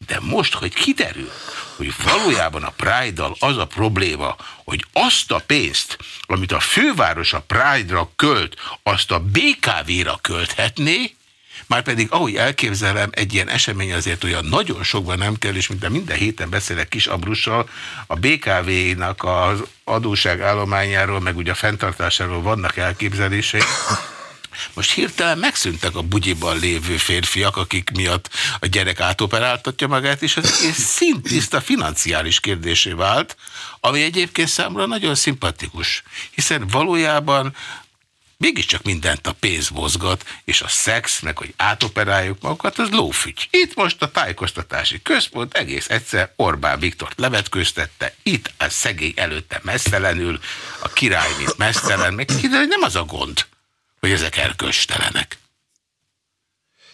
De most, hogy kiderül, hogy valójában a Pride-dal az a probléma, hogy azt a pénzt, amit a főváros a Pride-ra költ, azt a BKV-ra költhetné, már pedig, ahogy elképzelem, egy ilyen esemény azért olyan nagyon sokban nem kell, és mint minden héten beszélek Kis Abrussal, a BKV-nak az adóság állományáról, meg ugye a fenntartásáról vannak elképzelései, most hirtelen megszűntek a bugyiban lévő férfiak, akik miatt a gyerek átoperáltatja magát, és az egész szintiszta financiális kérdésé vált, ami egyébként számomra nagyon szimpatikus, hiszen valójában mégiscsak mindent a pénz mozgat, és a szex, meg hogy átoperáljuk magukat, az lófügy. Itt most a tájékoztatási központ egész egyszer Orbán Viktort levetkőztette, itt a szegény előtte mesztelenül, a király mint mesztelen, meg kiderül, nem az a gond, hogy ezek erköstelenek.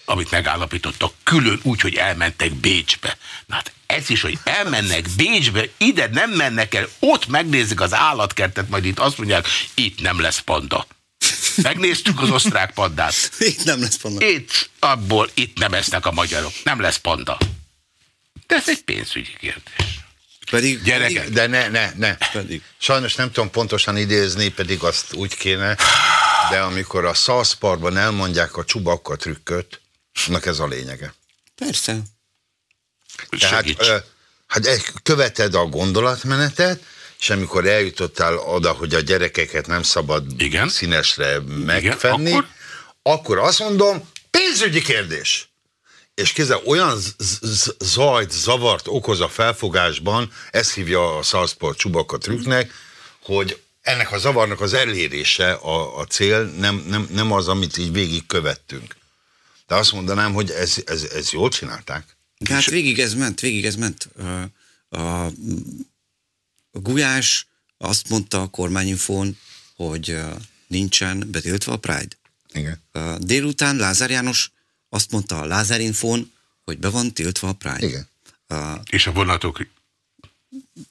Amit megállapítottak külön úgy, hogy elmentek Bécsbe. Na hát ez is, hogy elmennek Bécsbe, ide nem mennek el, ott megnézik az állatkertet, majd itt azt mondják, itt nem lesz panda. Megnéztük az osztrák pandát. Itt nem lesz panda. Itt, abból, itt nem esznek a magyarok. Nem lesz panda. De ez egy pénzügyi kérdés. Pedig, Gyerekek, De ne, ne, ne. Pedig. Sajnos nem tudom pontosan idézni, pedig azt úgy kéne, de amikor a szalszparban elmondják a csubakka trükköt, annak ez a lényege. Persze. Tehát, segíts. ö, hát követed a gondolatmenetet, és amikor eljutottál oda, hogy a gyerekeket nem szabad Igen. színesre megfenni, akkor? akkor azt mondom, pénzügyi kérdés. És kézzel olyan zajt, zavart okoz a felfogásban, ezt hívja a Salzport Csubaka trükknek, hogy ennek a zavarnak az elérése a, a cél, nem, nem, nem az, amit így végig követtünk. De azt mondanám, hogy ez, ez, ez jól csinálták. De hát végig ez ment, végig ez ment. A, a, a Gulyás azt mondta a kormányinfón, hogy nincsen betiltva a Pride. Igen. Délután Lázár János azt mondta a Lázár Infón, hogy be van tiltva a Pride. Igen. És a vonatok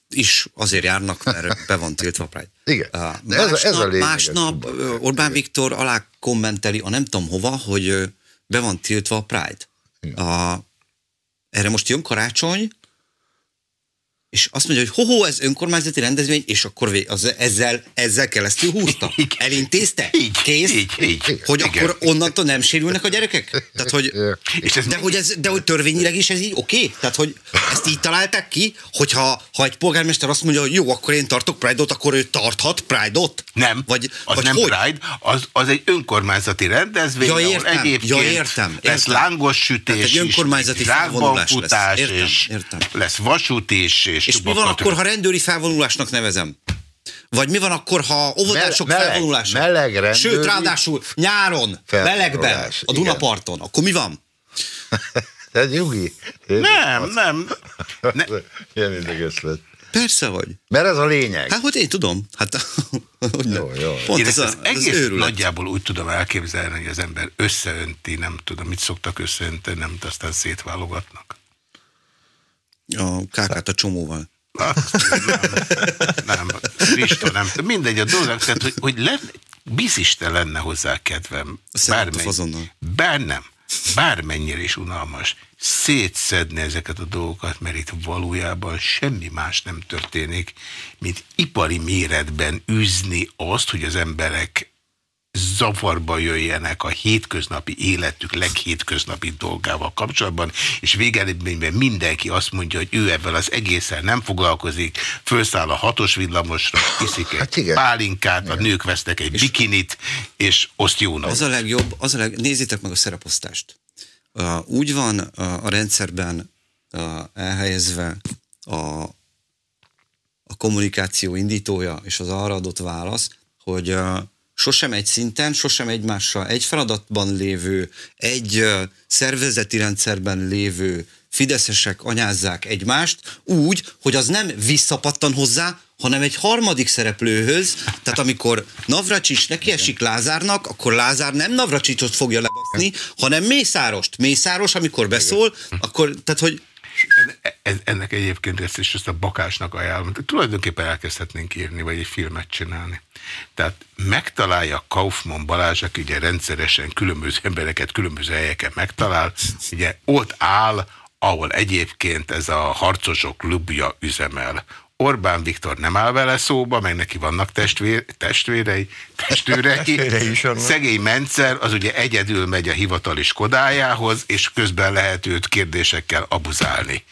is azért járnak, mert be van tiltva a Pride. Igen. Ö, De ez a- ez a másnap, lényeg, másnap Orbán Viktor alá kommenteli, a nem tudom hova, hogy be van tiltva a Pride. A, erre most jön karácsony, és azt mondja, hogy ho-ho, ez önkormányzati rendezvény, és akkor az, ezzel, ezzel keresztül húzta. Elintézte? Így, Kész? így, így. Hogy Igen. akkor onnantól nem sérülnek a gyerekek? Tehát, hogy, És ez de, hogy ez, de hogy törvényileg is ez így oké? Okay? Tehát, hogy ezt így találták ki, hogyha ha egy polgármester azt mondja, hogy jó, akkor én tartok Pride-ot, akkor ő tarthat Pride-ot? Nem, Vagy, az vagy nem hogy? Pride, az, az egy önkormányzati rendezvény, Ja, ahol értem, egyébként ja, értem, lesz értem. lángos sütés Tehát egy is, önkormányzati felvonulás lesz. Értem, és értem. lesz vasút is, és, És mi van akkor, ha rendőri felvonulásnak nevezem? Vagy mi van akkor, ha óvodások Meleg- felvonulása? meleg rendőri Sőt, ráadásul nyáron, melegben, a igen. Dunaparton. Akkor mi van? Ez nyugi. Nem, nem. Ne. Ilyen ideges lett. Persze, hogy. Mert ez a lényeg. Hát, hogy én tudom. Hát, hogy. Jó, jó. Pont Én ez, az az egész őrület. nagyjából úgy tudom elképzelni, hogy az ember összeönti, nem tudom, mit szoktak összeönteni, nem, aztán szétválogatnak. A kákát a csomóval. Azt nem, nem, Krista, nem. Mindegy a dolog, tehát, hogy, hogy lenne, bizisten lenne hozzá kedvem. Szeretet azonnal. bár nem, bármennyire is unalmas, szétszedni ezeket a dolgokat, mert itt valójában semmi más nem történik, mint ipari méretben üzni azt, hogy az emberek zavarba jöjjenek a hétköznapi életük leghétköznapi dolgával kapcsolatban, és végeredményben mindenki azt mondja, hogy ő ebben az egészen nem foglalkozik, felszáll a hatos villamosra, iszik egy Hát igen. pálinkát, a nők vesznek egy bikinit, és oszt jónak. Az a legjobb, az a leg... nézzétek meg a szereposztást. Uh, úgy van uh, a rendszerben uh, elhelyezve a, a kommunikáció indítója és az arra adott válasz, hogy uh, sosem egy szinten, sosem egymással, egy feladatban lévő, egy szervezeti rendszerben lévő fideszesek anyázzák egymást úgy, hogy az nem visszapattan hozzá, hanem egy harmadik szereplőhöz, tehát amikor Navracsics nekiesik Lázárnak, akkor Lázár nem Navracsicsot fogja lebaszni, hanem Mészárost. Mészáros, amikor beszól, akkor, tehát hogy Ez, ennek egyébként ezt is ezt a bakásnak ajánlom. Tulajdonképpen elkezdhetnénk írni, vagy egy filmet csinálni. Tehát megtalálja Kaufmann Balázs, aki ugye rendszeresen különböző embereket különböző helyeken megtalál, ugye ott áll ahol egyébként ez a harcosok klubja üzemel. Orbán Viktor nem áll vele szóba, meg neki vannak testvér, testvérei, testőrei. Szegény Mencer az ugye egyedül megy a hivatali Skodájához, és közben lehet őt kérdésekkel abuzálni.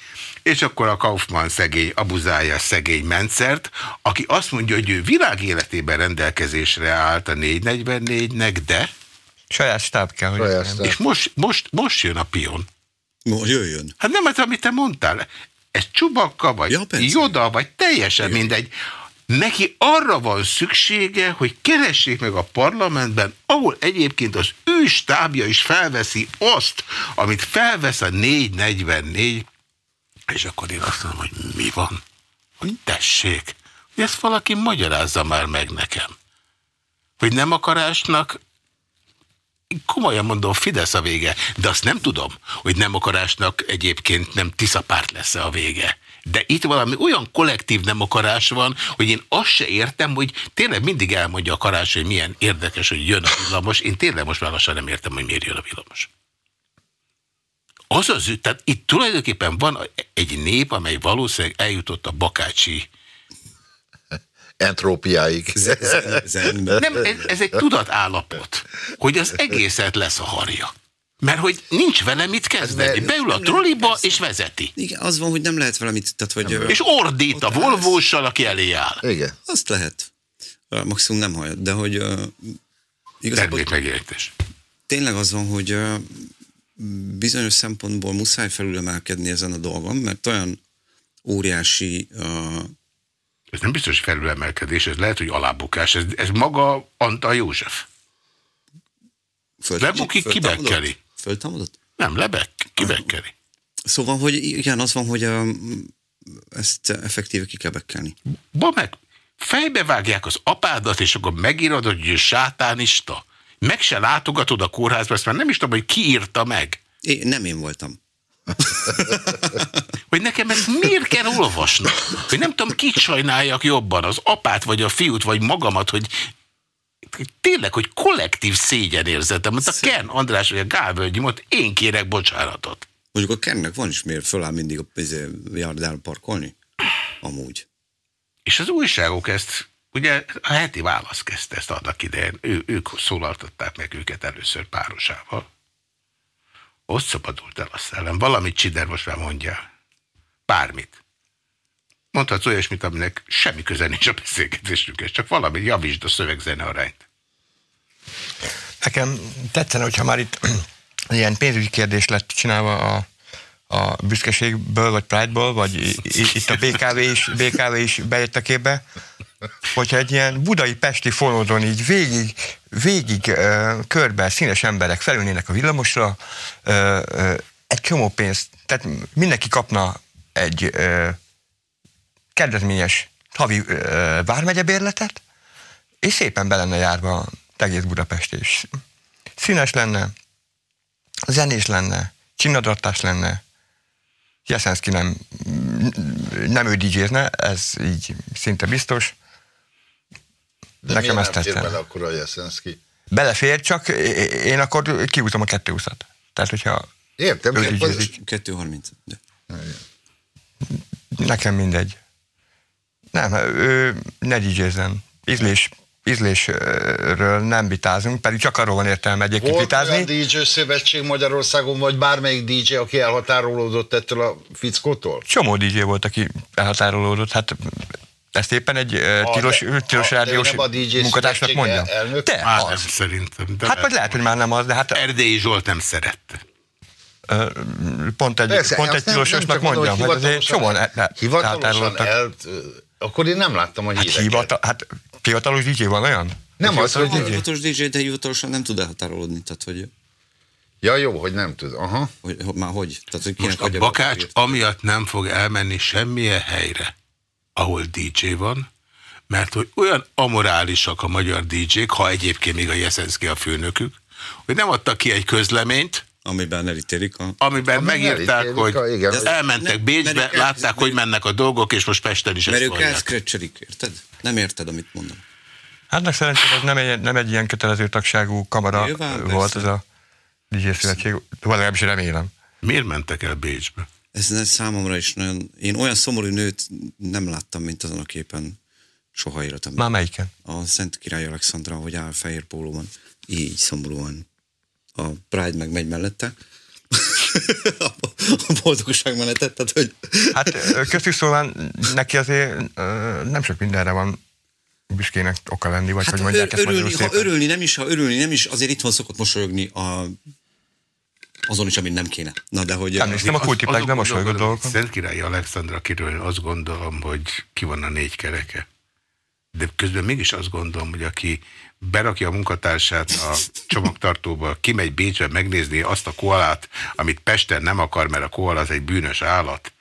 És akkor a Kaufmann szegény abuzálja a szegény Mencert, aki azt mondja, hogy ő világéletében rendelkezésre állt a 444-nek, de, Saját stáb kell, hogy Saját stáb. és most, most, most jön a pion. Jöjjön. Hát nem az, amit te mondtál. Ez csubakka, vagy Ja, persze. joda, vagy teljesen mindegy. Neki arra van szüksége, hogy keressék meg a parlamentben, ahol egyébként az ő stábja is felveszi azt, amit felvesz a 444, és akkor én azt mondom, hogy mi van? Hogy tessék, hogy ezt valaki magyarázza már meg nekem. Hogy nem akarásnak komolyan mondom, Fidesz a vége, de azt nem tudom, hogy nem akarásnak egyébként nem Tiszapárt lesz -e a vége. De itt valami olyan kollektív nem akarás van, hogy én azt se értem, hogy tényleg mindig elmondja a karás, hogy milyen érdekes, hogy jön a villamos. Én tényleg most már lassan nem értem, hogy miért jön a villamos. Az az, tehát itt tulajdonképpen van egy nép, amely valószínűleg eljutott a bakácsi Entrópiáig. Nem, ez, ez egy tudatállapot, hogy az egészet lesz a harja. Mert hogy nincs vele mit kezdeni. mert- Beül a trolliba és vezeti. Igen, az van, hogy nem lehet valamit, tehát hogy ö, És ordít a volvóssal, aki elé áll. Igen. azt lehet. Maximum nem hallja, de hogy ö, igazából megjelentés. tényleg az van, hogy ö, bizonyos szempontból muszáj felülemelkedni ezen a dolgon, mert olyan óriási ö, Ez nem biztos, felülemelkedés, ez lehet, hogy alábukás. Ez, ez maga Antal József. Lebukik, kibekkeli. Föltámadott? Nem, lebek, kibekkeli. Szóval, hogy igen, az van, hogy ezt effektíve ki kell bekkelni. Ba meg, fejbe vágják az apádat, és akkor megírod, hogy ő sátánista. Meg se látogatod a kórházba, ezt már nem is tudom, hogy ki írta meg. Én, nem én voltam. Hogy nekem ezt miért kell olvasnom? Hogy nem tudom, kit sajnáljak jobban, az apát, vagy a fiút, vagy magamat, hogy tényleg, hogy kollektív szégyen érzetem. Mondta Ken András, vagy a Gál Völgyi mondta, én kérek bocsánatot. Mondjuk a Kennek van is miért föláll mindig a izé, járdára parkolni? Amúgy. És az újságok ezt, ugye a heti válasz kezdte ezt annak idején, ő, ők szólaltatták meg őket először párosával. Ott szabadult el a szellem. Valamit Csider most már mondjál. Bármit. Mondhatsz olyasmit, aminek semmi köze nincs a beszélgetésünkhez, csak valami javítsd a szövegzene arányt. Nekem tetszene, hogyha már itt ilyen pénzügyi kérdés lett csinálva a, a büszkeségből, vagy Pride-ból, vagy itt a BKV is, BKV is bejött a képbe, hogyha egy ilyen budai pesti fonódon így végig, végig uh, körbe színes emberek felülnének a villamosra, uh, uh, egy csomó pénzt, tehát mindenki kapna egy uh, kedvezményes havi uh, vármegyebérletet, és szépen be lenne járva egész Budapest, és színes lenne, zenés lenne, csinnadrattás lenne, Jeszenszki nem, nem ő dj ez így szinte biztos. De Nekem ezt tetszene. bele akkor a Jeszenszki? Belefér, csak én akkor kiúzom a kettőúszat. Tehát, hogyha Értem, Ő csak így az- érzik. 2.30. De. Nekem mindegy. Nem, ő ne dj Ízlés, ízlésről nem vitázunk, pedig csak arról van értelme egyébként Volt vitázni. olyan DJ szövetség Magyarországon, vagy bármelyik DJ, aki elhatárolódott ettől a fickótól? Csomó DJ volt, aki elhatárolódott, hát ezt éppen egy uh, A- tilos, de- tilos a- rádiós nem a munkatársnak mondjam. elnök? De, Már nem az. szerintem. De Hát vagy lehet, hogy már nem az, de hát Erdélyi Zsolt nem szerette. Pont egy, Persze, pont egy mondom, mondjam, hogy azért csomóan e- e- hivatalosan el, akkor én nem láttam a Hát, híreket. hivatal, hát hivatalos DJ van olyan? Nem az, hogy... Hivatalos DJ, de hivatalosan nem tud elhatárolódni. Tehát, hogy, Ja, jó, hogy nem tud. Aha. hogy, már hogy? Tehát, hogy Most a Bakács amiatt nem fog elmenni semmilyen helyre, ahol DJ van, mert hogy olyan amorálisak a magyar DJ-k, ha egyébként még a Jeszenszki a főnökük, hogy nem adtak ki egy közleményt, Amiben elítélik a... amiben Ami megírták, hogy a- igen. elmentek Ne- Bécsbe, mert ők látták, hogy mennek a dolgok, és most Pesten is Mert ezt ők mondják. elszkrecselik, érted? Nem érted, amit mondom. Hát meg szerencsére ez nem egy, nem egy ilyen kötelező tagságú kamara Nyilván, volt persze. ez a DJ szövetség, legalábbis remélem. Miért mentek el Bécsbe? Ez számomra is nagyon... Én olyan szomorú nőt nem láttam, mint azon a képen soha életemben. Már melyiken? A Szent Király Alexandra, hogy áll fehér pólóban. Így szomorúan. A Pride meg megy mellette. a boldogság menetet, tehát hogy... Hát köztük szóval neki azért nem sok mindenre van büszkének oka lenni, vagy Hát hogy mondják ezt örülni, ha örülni nem is, ha örülni nem is, azért itthon szokott mosolyogni a, azon is, amit nem kéne. Na de hogy... Nem, és nem a kultipleg, nem mosolygott dolgokon. Szent Király Alexandra, akiről azt gondolom, hogy ki van a négy kereke. De közben mégis azt gondolom, hogy aki berakja a munkatársát a csomagtartóba, kimegy Bécsbe megnézni azt a koalát, amit Pesten nem akar, mert a koala az egy bűnös állat.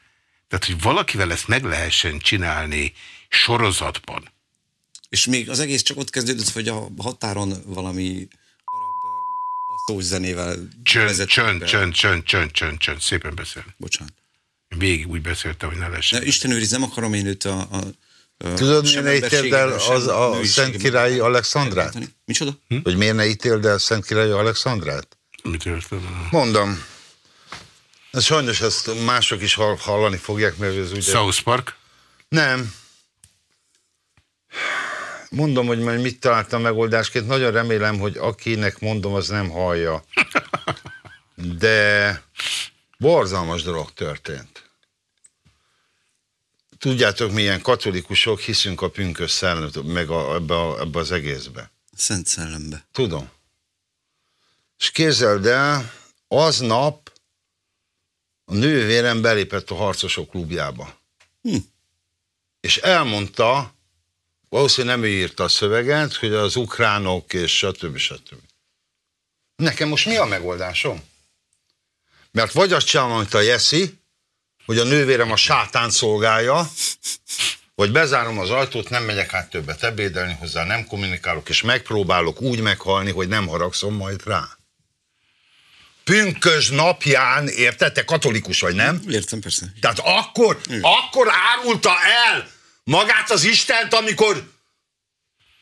Tehát, hogy valakivel ezt meg lehessen csinálni sorozatban. És még az egész csak ott kezdődött, hogy a határon valami arab zenével Csönd, csönd, csönd, csönd, csönd, csönd, csönd, szépen beszél. Bocsánat. Végig úgy beszéltem, hogy ne lehessen. De Isten őriz, nem akarom én őt a a Tudod, miért ne ítéld el az a Szent Királyi Alexandrát? Micsoda? Hm? Hogy miért ne ítéld el Szent Királyi Alexandrát? Mit értem? Mondom. Ez sajnos ezt mások is hall- hallani fogják, mert ez ugye... South Park? Nem. Mondom, hogy majd mit találtam megoldásként. Nagyon remélem, hogy akinek mondom, az nem hallja. De borzalmas dolog történt. Tudjátok, milyen katolikusok hiszünk a pünkös szellem, meg a, ebbe, a, ebbe az egészbe. Szent szellembe. Tudom. És képzeld el, aznap a nővérem belépett a harcosok klubjába. Hm. És elmondta, valószínűleg nem ő írta a szöveget, hogy az ukránok és stb. stb. Nekem most mi a megoldásom? Mert vagy azt csinálom, mint a Jeszi, hogy a nővérem a sátán szolgálja, vagy bezárom az ajtót, nem megyek át többet ebédelni hozzá, nem kommunikálok, és megpróbálok úgy meghalni, hogy nem haragszom majd rá. Pünkös napján, érted? Te katolikus vagy, nem? Értem, persze. Tehát akkor, akkor árulta el magát az Istent, amikor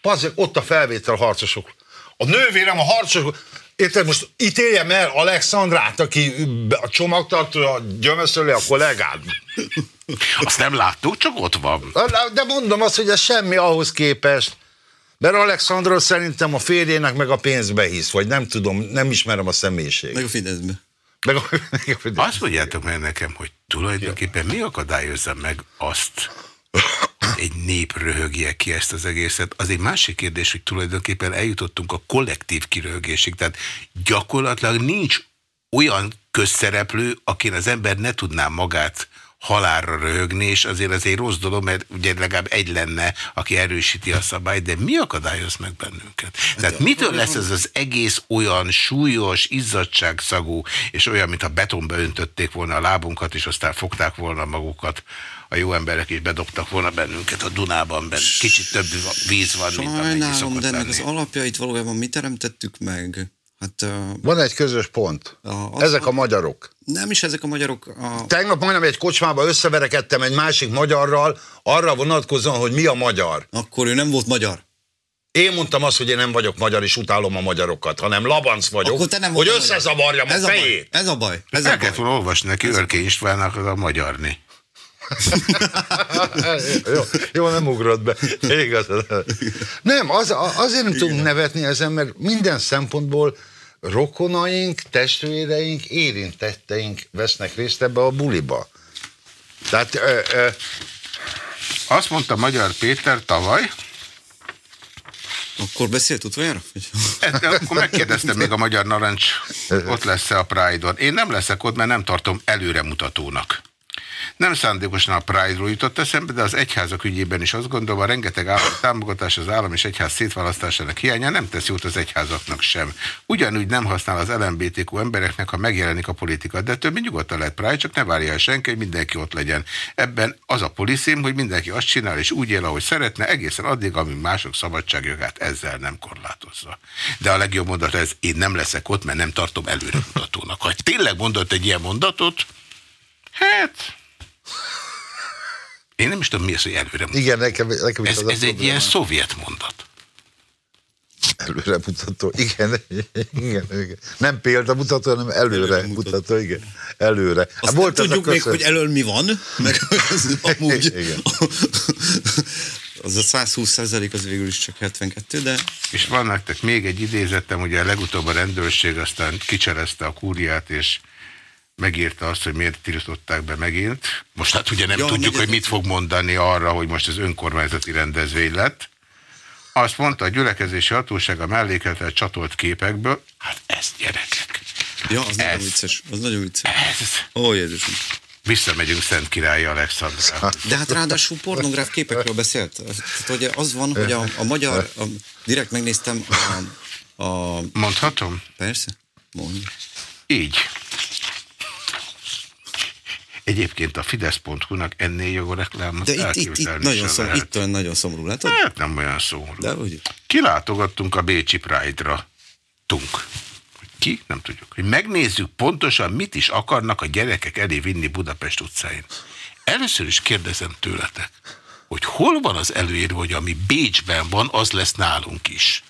Pazzeg, ott a felvétel harcosok. A nővérem a harcosok. Érted, most ítéljem el Alexandrát, aki a csomagtartó, a gyömöszöli a kollégád. Azt nem láttuk, csak ott van. De mondom azt, hogy ez semmi ahhoz képest. Mert Alexandra szerintem a férjének meg a pénzbe hisz, vagy nem tudom, nem ismerem a személyiségét. Meg a Fideszbe. Meg a, meg a, Azt mondjátok meg nekem, hogy tulajdonképpen mi akadályozza meg azt, egy nép röhögje ki ezt az egészet. Az egy másik kérdés, hogy tulajdonképpen eljutottunk a kollektív kiröhögésig. Tehát gyakorlatilag nincs olyan közszereplő, akin az ember ne tudná magát halálra röhögni, és azért az egy rossz dolog, mert ugye legalább egy lenne, aki erősíti a szabályt, de mi akadályoz meg bennünket? Tehát mitől lesz ez az egész olyan súlyos, izzadságszagú, és olyan, mintha betonba öntötték volna a lábunkat, és aztán fogták volna magukat a jó emberek, és bedobtak volna bennünket a Dunában, ben kicsit több víz van, mint amennyi Sajnálom, szokott de meg lenni. az alapjait valójában mi teremtettük meg. Hát uh, Van egy közös pont. A- Ezek a magyarok. nem is ezek a magyarok a... Tegnap majdnem egy kocsmába összeverekedtem egy másik magyarral, arra vonatkozóan, hogy mi a magyar. Akkor ő nem volt magyar. Én mondtam azt, hogy én nem vagyok magyar, és utálom a magyarokat, hanem labanc vagyok, Akkor te nem hogy összezavarjam a ez a baj. fejét. Ez a baj. Ez El a kellett baj. volna olvasni neki Örkény Istvánnak az a magyarni. jó, jó, nem ugrott be. Igazad. Nem, az, azért nem tudunk nevetni ezen, mert minden szempontból rokonaink, testvéreink, érintetteink vesznek részt ebbe a buliba. Tehát ö, ö, Azt mondta Magyar Péter tavaly, Akkor beszélt utoljára? ezt, akkor megkérdeztem még a Magyar Narancs, ott lesz-e a Pride-on. Én nem leszek ott, mert nem tartom előremutatónak. Nem szándékosan a Pride-ról jutott eszembe, de az egyházak ügyében is azt gondolom, a rengeteg állami támogatás az állam és egyház szétválasztásának hiánya nem tesz jót az egyházaknak sem. Ugyanúgy nem használ az LMBTQ embereknek, ha megjelenik a politika, de több nyugodtan lehet Pride, csak ne várja el senki, hogy mindenki ott legyen. Ebben az a poliszém, hogy mindenki azt csinál és úgy él, ahogy szeretne, egészen addig, amíg mások szabadságjogát ezzel nem korlátozza. De a legjobb mondat ez, én nem leszek ott, mert nem tartom előremutatónak. Ha tényleg mondott egy ilyen mondatot, hát én nem is tudom, mi az, hogy előre. igen, nekem, nekem is Hát Ez, az a ez egy ilyen szovjet mondat. Előremutató, igen, igen, igen. Nem példamutató, hanem előremutató, igen. Előre. Hát Azt nem tudjuk még, hogy elől mi van, meg az amúgy Igen. az a 120 százalék az végül is csak 72, de És van nektek még egy idézetem, ugye legutóbb a rendőrség aztán kicserezte a kúriát, és megírta azt, hogy miért tiltották be megint. Most hát ugye nem Ja, tudjuk, hogy mit fog mondani arra, hogy most ez önkormányzati rendezvény lett. Azt mondta, a gyülekezési hatóság a mellékletet csatolt képekből. Hát ez gyerekek. ja, az nagyon Ez. vicces, az nagyon vicces. Ez. Ó, Jézusom. Visszamegyünk Szent Királyi Alexandrához. De hát ráadásul pornográf képekről beszélt. Tehát, hogy az van, hogy a, a magyar, a, direkt megnéztem a, a Mondhatom? persze, mondj. Így. Egyébként a Fidesz.hu-nak ennél jó reklámot De itt, itt, itt, nagyon szomorú, lehet. itt olyan nagyon szomorú, látod? Hát nem olyan szó. De hogy? Kilátogattunk a Bécsi Pride-ra. Tunk. Ki? Nem tudjuk. Hogy megnézzük pontosan, mit is akarnak a gyerekek elé vinni Budapest utcáin. Először is kérdezem tőletek, hogy hol van az előírva, hogy ami Bécsben van, az lesz nálunk is.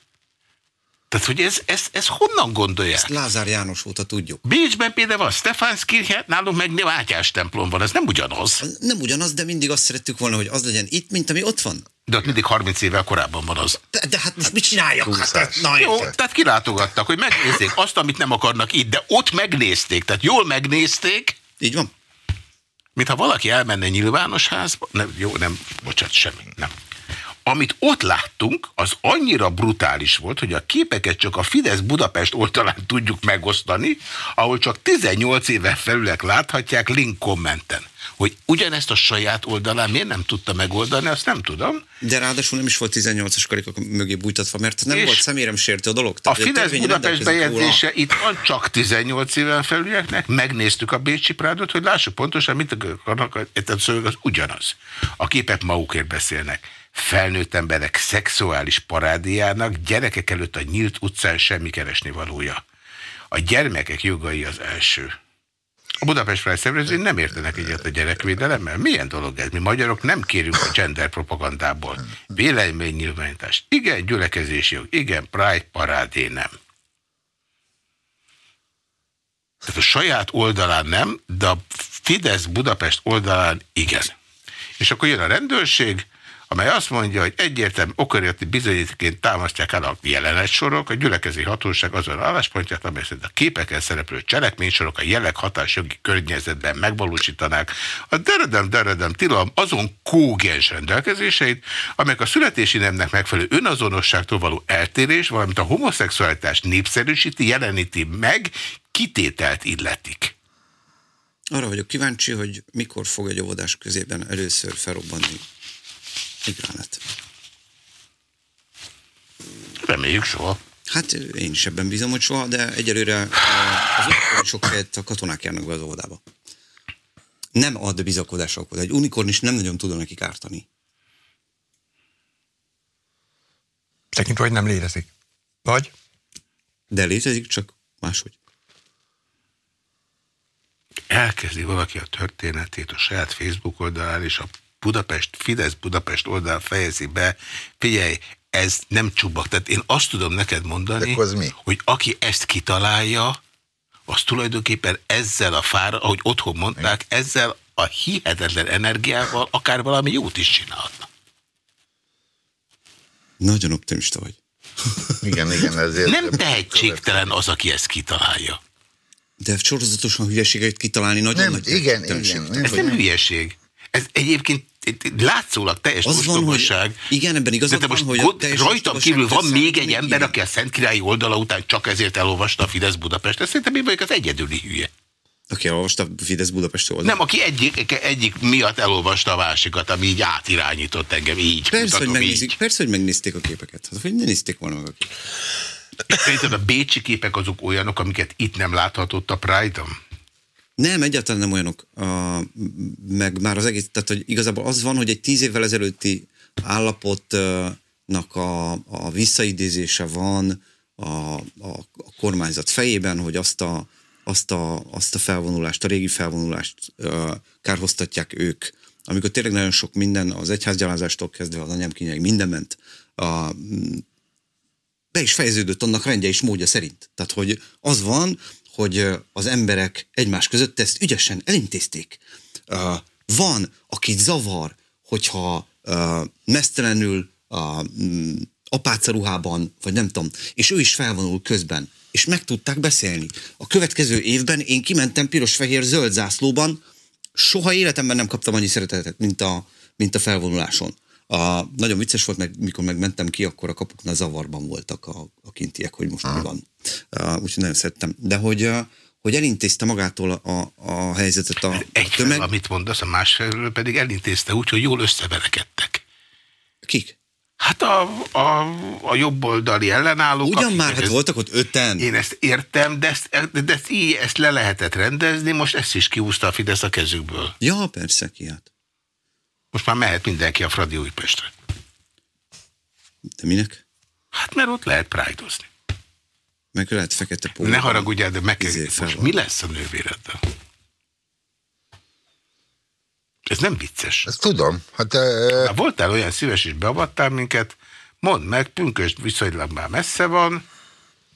Tehát, hogy ez, ez, ez honnan gondolják? Lázár János óta tudjuk. Bécsben például van Stefánszkirche, nálunk meg Mátyás templom van, ez nem ugyanaz. Nem ugyanaz, de mindig azt szerettük volna, hogy az legyen itt, mint ami ott van. De ott mindig 30 évvel korábban van az. De, de hát most mit csináljak? Hát, na, Jó, érted? tehát kilátogattak, hogy megnézzék azt, amit nem akarnak itt, de ott megnézték, tehát jól megnézték, Így van. mintha valaki elmenne nyilvános házba. Nem, jó, nem, bocsánat, semmi, nem. Amit ott láttunk, az annyira brutális volt, hogy a képeket csak a Fidesz Budapest oldalán tudjuk megosztani, ahol csak 18 éven felülek láthatják link kommenten. Hogy ugyanezt a saját oldalán miért nem tudta megoldani, azt nem tudom. De ráadásul nem is volt 18-as karikak mögé bújtatva, mert nem És volt személyre sértő a dolog. A Tehát, hogy Fidesz Budapest bejegyzése itt van csak 18 éven felülieknek, megnéztük a Bécsi Prádot, hogy lássuk pontosan, mit akarnak, tehát szóval az ugyanaz. A képek magukért beszélnek. Felnőtt emberek szexuális parádéjának gyerekek előtt a nyílt utcán semmi keresni valója. A gyermekek jogai az első. A Budapest Pride nem értenek egyet a gyerekvédelemmel. Milyen dolog ez? Mi magyarok nem kérünk a gender propagandából. Véleménynyilvánítást. Igen, gyülekezési jog. Igen, Pride parádé nem. Tehát a saját oldalán nem, de a Fidesz Budapest oldalán igen. És akkor jön a rendőrség, amely azt mondja, hogy egyértelmű okorjati bizonyítéként támasztják el a jelenetsorok, a gyülekező hatóság azon álláspontját, amely szerint a képeken szereplő cselekménysorok a jelleg hatásjogi környezetben megvalósítanák a deredem deredem tilalom azon kógens rendelkezéseit, amelyek a születési nemnek megfelelő önazonosságtól való eltérés, valamint a homoszexualitást népszerűsíti, jeleníti meg, kitételt illetik. Arra vagyok kíváncsi, hogy mikor fog egy óvodás közében először felrobbanni egy gránát. Reméljük soha. Hát én is ebben bízom, hogy soha, de egyelőre az unikornisok helyett a katonák járnak be az óvodába. Nem ad bizakodásra okot. Egy unikornis nem nagyon tud nekik ártani. Tekintve, hogy nem létezik. Vagy? De létezik, csak máshogy. elkezdi valaki a történetét a saját Facebook oldalán, és a Budapest, Fidesz Budapest oldalán fejezi be, figyelj, ez nem csubak. Tehát én azt tudom neked mondani, hogy aki ezt kitalálja, az tulajdonképpen ezzel a fára, ahogy otthon mondták, ezzel a hihetetlen energiával akár valami jót is csinálhatna. Nagyon optimista vagy. Igen, igen, ezért... Nem tehetségtelen az, aki ezt kitalálja. De sorozatosan hülyeségeit kitalálni nagyon Nem, nagy igen, igen, Ez nem hülyeség. Ez egyébként látszólag teljes Az van, hogy ostobaság. igen, ebben igazad De van, most hogy teljes rajtam kívül van még egy ember, aki a Szentkirályi oldala után csak ezért elolvasta a Fidesz Budapest. Ez szerintem én vagyok az egyedüli hülye. Aki olvasta a Fidesz Budapesti oldalt. Nem, aki egyik, egyik miatt elolvasta a másikat, ami így átirányított engem, így. Persze, mutatom, hogy megnézik, így. persze, hogy megnézték a képeket. Hát, hogy ne nézték volna meg a képeket. Szerinted a bécsi képek azok olyanok, amiket itt nem láthatott a Pride-on? Nem, egyáltalán nem olyanok. A, meg már az egész, tehát hogy igazából az van, hogy egy tíz évvel ezelőtti állapotnak a, a visszaidézése van a, a, a kormányzat fejében, hogy azt a, azt, a, azt a felvonulást, a régi felvonulást kárhoztatják ők. Amikor tényleg nagyon sok minden, az egyházgyalázástól kezdve az anyám kényeg, minden ment. A, be is fejeződött annak rendje és módja szerint. Tehát, hogy az van, hogy az emberek egymás között ezt ügyesen elintézték. Van, akit zavar, hogyha mesztelenül apácaruhában, vagy nem tudom, és ő is felvonul közben, és meg tudták beszélni. A következő évben én kimentem piros-fehér-zöld zászlóban, soha életemben nem kaptam annyi szeretetet, mint a, mint a felvonuláson. A, nagyon vicces volt, meg mikor megmentem ki, akkor a kapuknál zavarban voltak a, a kintiek, hogy most mi van. Uh, úgyhogy nagyon szerettem. De hogy, uh, hogy elintézte magától a, a helyzetet a, Egy a tömeg. amit mondasz, a másfelől pedig elintézte úgy, hogy jól összeverekedtek. Kik? Hát a, a, a jobboldali ellenállók. Ugyan akik már, hát ezt- voltak ott öten. Én ezt értem, de ezt, de ezt, így, ezt le lehetett rendezni, most ezt is kiúzta a Fidesz a kezükből. Ja, persze, ki hát. Most már mehet mindenki a Fradi Újpestre. De minek? Hát mert ott lehet prájdozni. Meg lehet fekete pólóban. Ne haragudjál, de meg kell, Izé, most mi lesz a nővéreddel? Ez nem vicces. Ezt tudom. Hát, e, Ha voltál olyan szíves és beavattál minket, mondd meg, pünkösd viszonylag már messze van,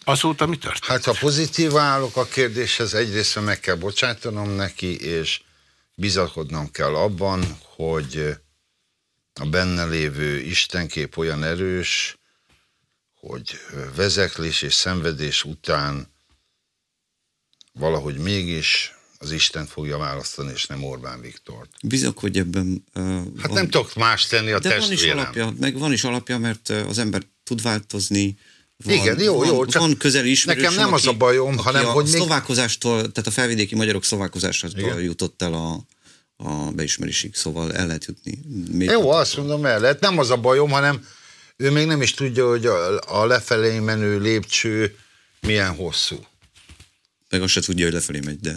azóta mi történt? hát ha pozitív állok a kérdéshez, egyrészt meg kell bocsátanom neki, és bizakodnom kell abban, hogy a benne lévő istenkép olyan erős, hogy vezeklés és szenvedés után valahogy mégis az Isten fogja választani, és nem Orbán Viktort. Bizakodj ebben. Uh, Hát van, nem tudok más tenni a De van is testvérem. alapja, meg van is alapja, mert az ember tud változni. Van, Igen, jó, van, jó, csak Van közeli ismerősöm, nekem nem az a bajom, aki hanem a hogy még- szlovákozástól, tehát a felvidéki magyarok szlovákozásából Igen. jutott el a, a beismerésig, szóval el lehet jutni. Még Jó, azt mondom el lehet. Nem az a bajom, hanem ő még nem is tudja, hogy a, a lefelé menő lépcső milyen hosszú. Meg azt se tudja, hogy lefelé megy, de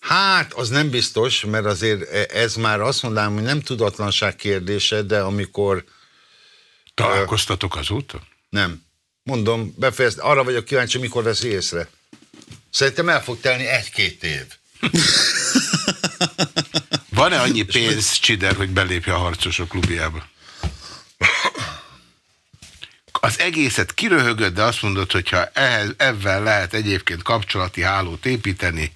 Hát, az nem biztos, mert azért e- ez már azt mondanám, hogy nem tudatlanság kérdése, de amikor Találkoztatok azóta? nem. Mondom, befejezt, arra vagyok kíváncsi, mikor lesz észre. Szerintem el fog telni egy-két év. Van-e annyi pénz, Csider, hogy belépje a harcosok klubjába? Az egészet kiröhögöd, de azt mondod, hogyha ehhez, ebben lehet egyébként kapcsolati hálót építeni,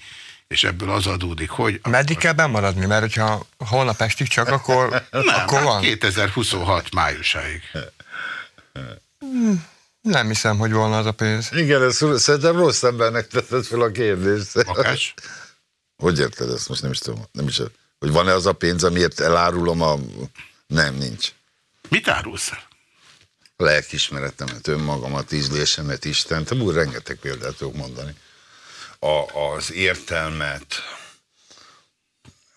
és ebből az adódik, hogy... Meddig kell bemaradni? Mert hogyha holnap estig csak, akkor, Nem, akkor hát van. 2026 májusáig. Nem hiszem, hogy volna az a pénz. Igen, ez szerintem rossz embernek tetted fel a kérdést. Makás? Hogy érted ezt? Most nem is tudom. Nem is, hogy van-e az a pénz, amiért elárulom a... Nem, nincs. Mit árulsz el? A lelkismeretemet, önmagamat, ízlésemet, Istent, úr, rengeteg példát tudok mondani. A, az értelmet,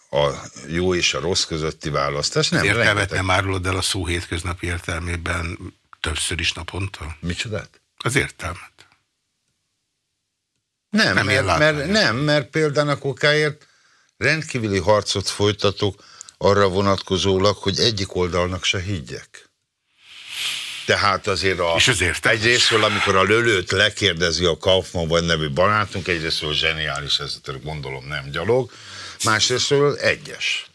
a jó és a rossz közötti választás. Nem, Értelmet rengeteg. nem árulod el a szó hétköznapi értelmében többször is naponta? Micsodát? Az értelmet. Nem, Nem mert, mert, nem, mert például a kokáért rendkívüli harcot folytatok arra vonatkozólag, hogy egyik oldalnak se higgyek. Tehát azért a, És az értelmes. egyrésztről, amikor a lölőt lekérdezi a Kaufmann vagy nevű barátunk, egyrésztről zseniális, ez gondolom nem gyalog, másrésztről egyes.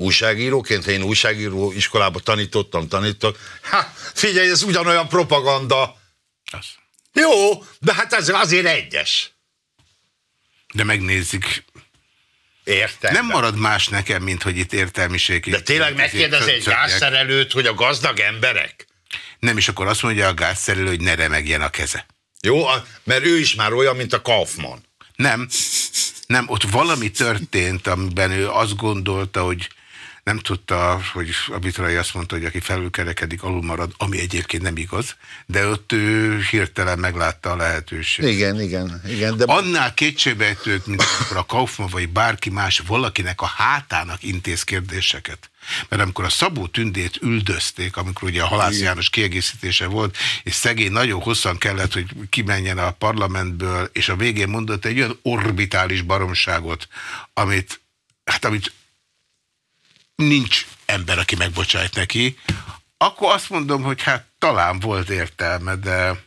Újságíróként, ha én újságíró iskolába tanítottam, tanítok, hát figyelj, ez ugyanolyan propaganda. Az. Jó, de hát ez azért egyes. De megnézzük. Értem. Nem marad más nekem, mint hogy itt értelmiség. De tényleg megkérdez egy gázszerelőt, hogy a gazdag emberek? Nem, és akkor azt mondja a gázszerelő, hogy ne remegjen a keze. Jó, mert ő is már olyan, mint a Kaufmann. Nem, nem, ott valami történt, amiben ő azt gondolta, hogy nem tudta, hogy a Bitrai azt mondta, hogy aki felülkerekedik, alul marad, ami egyébként nem igaz, de ott ő hirtelen meglátta a lehetőséget. Igen, igen, igen, de Annál kétségbejtők, mint amikor a Kaufmann vagy bárki más valakinek a hátának intéz kérdéseket. Mert amikor a Szabó Tündét üldözték, amikor ugye a Halász János kiegészítése volt, és szegény nagyon hosszan kellett, hogy kimenjen a parlamentből, és a végén mondott egy olyan orbitális baromságot, amit, hát amit nincs ember, aki megbocsájt neki, akkor azt mondom, hogy hát talán volt értelme, de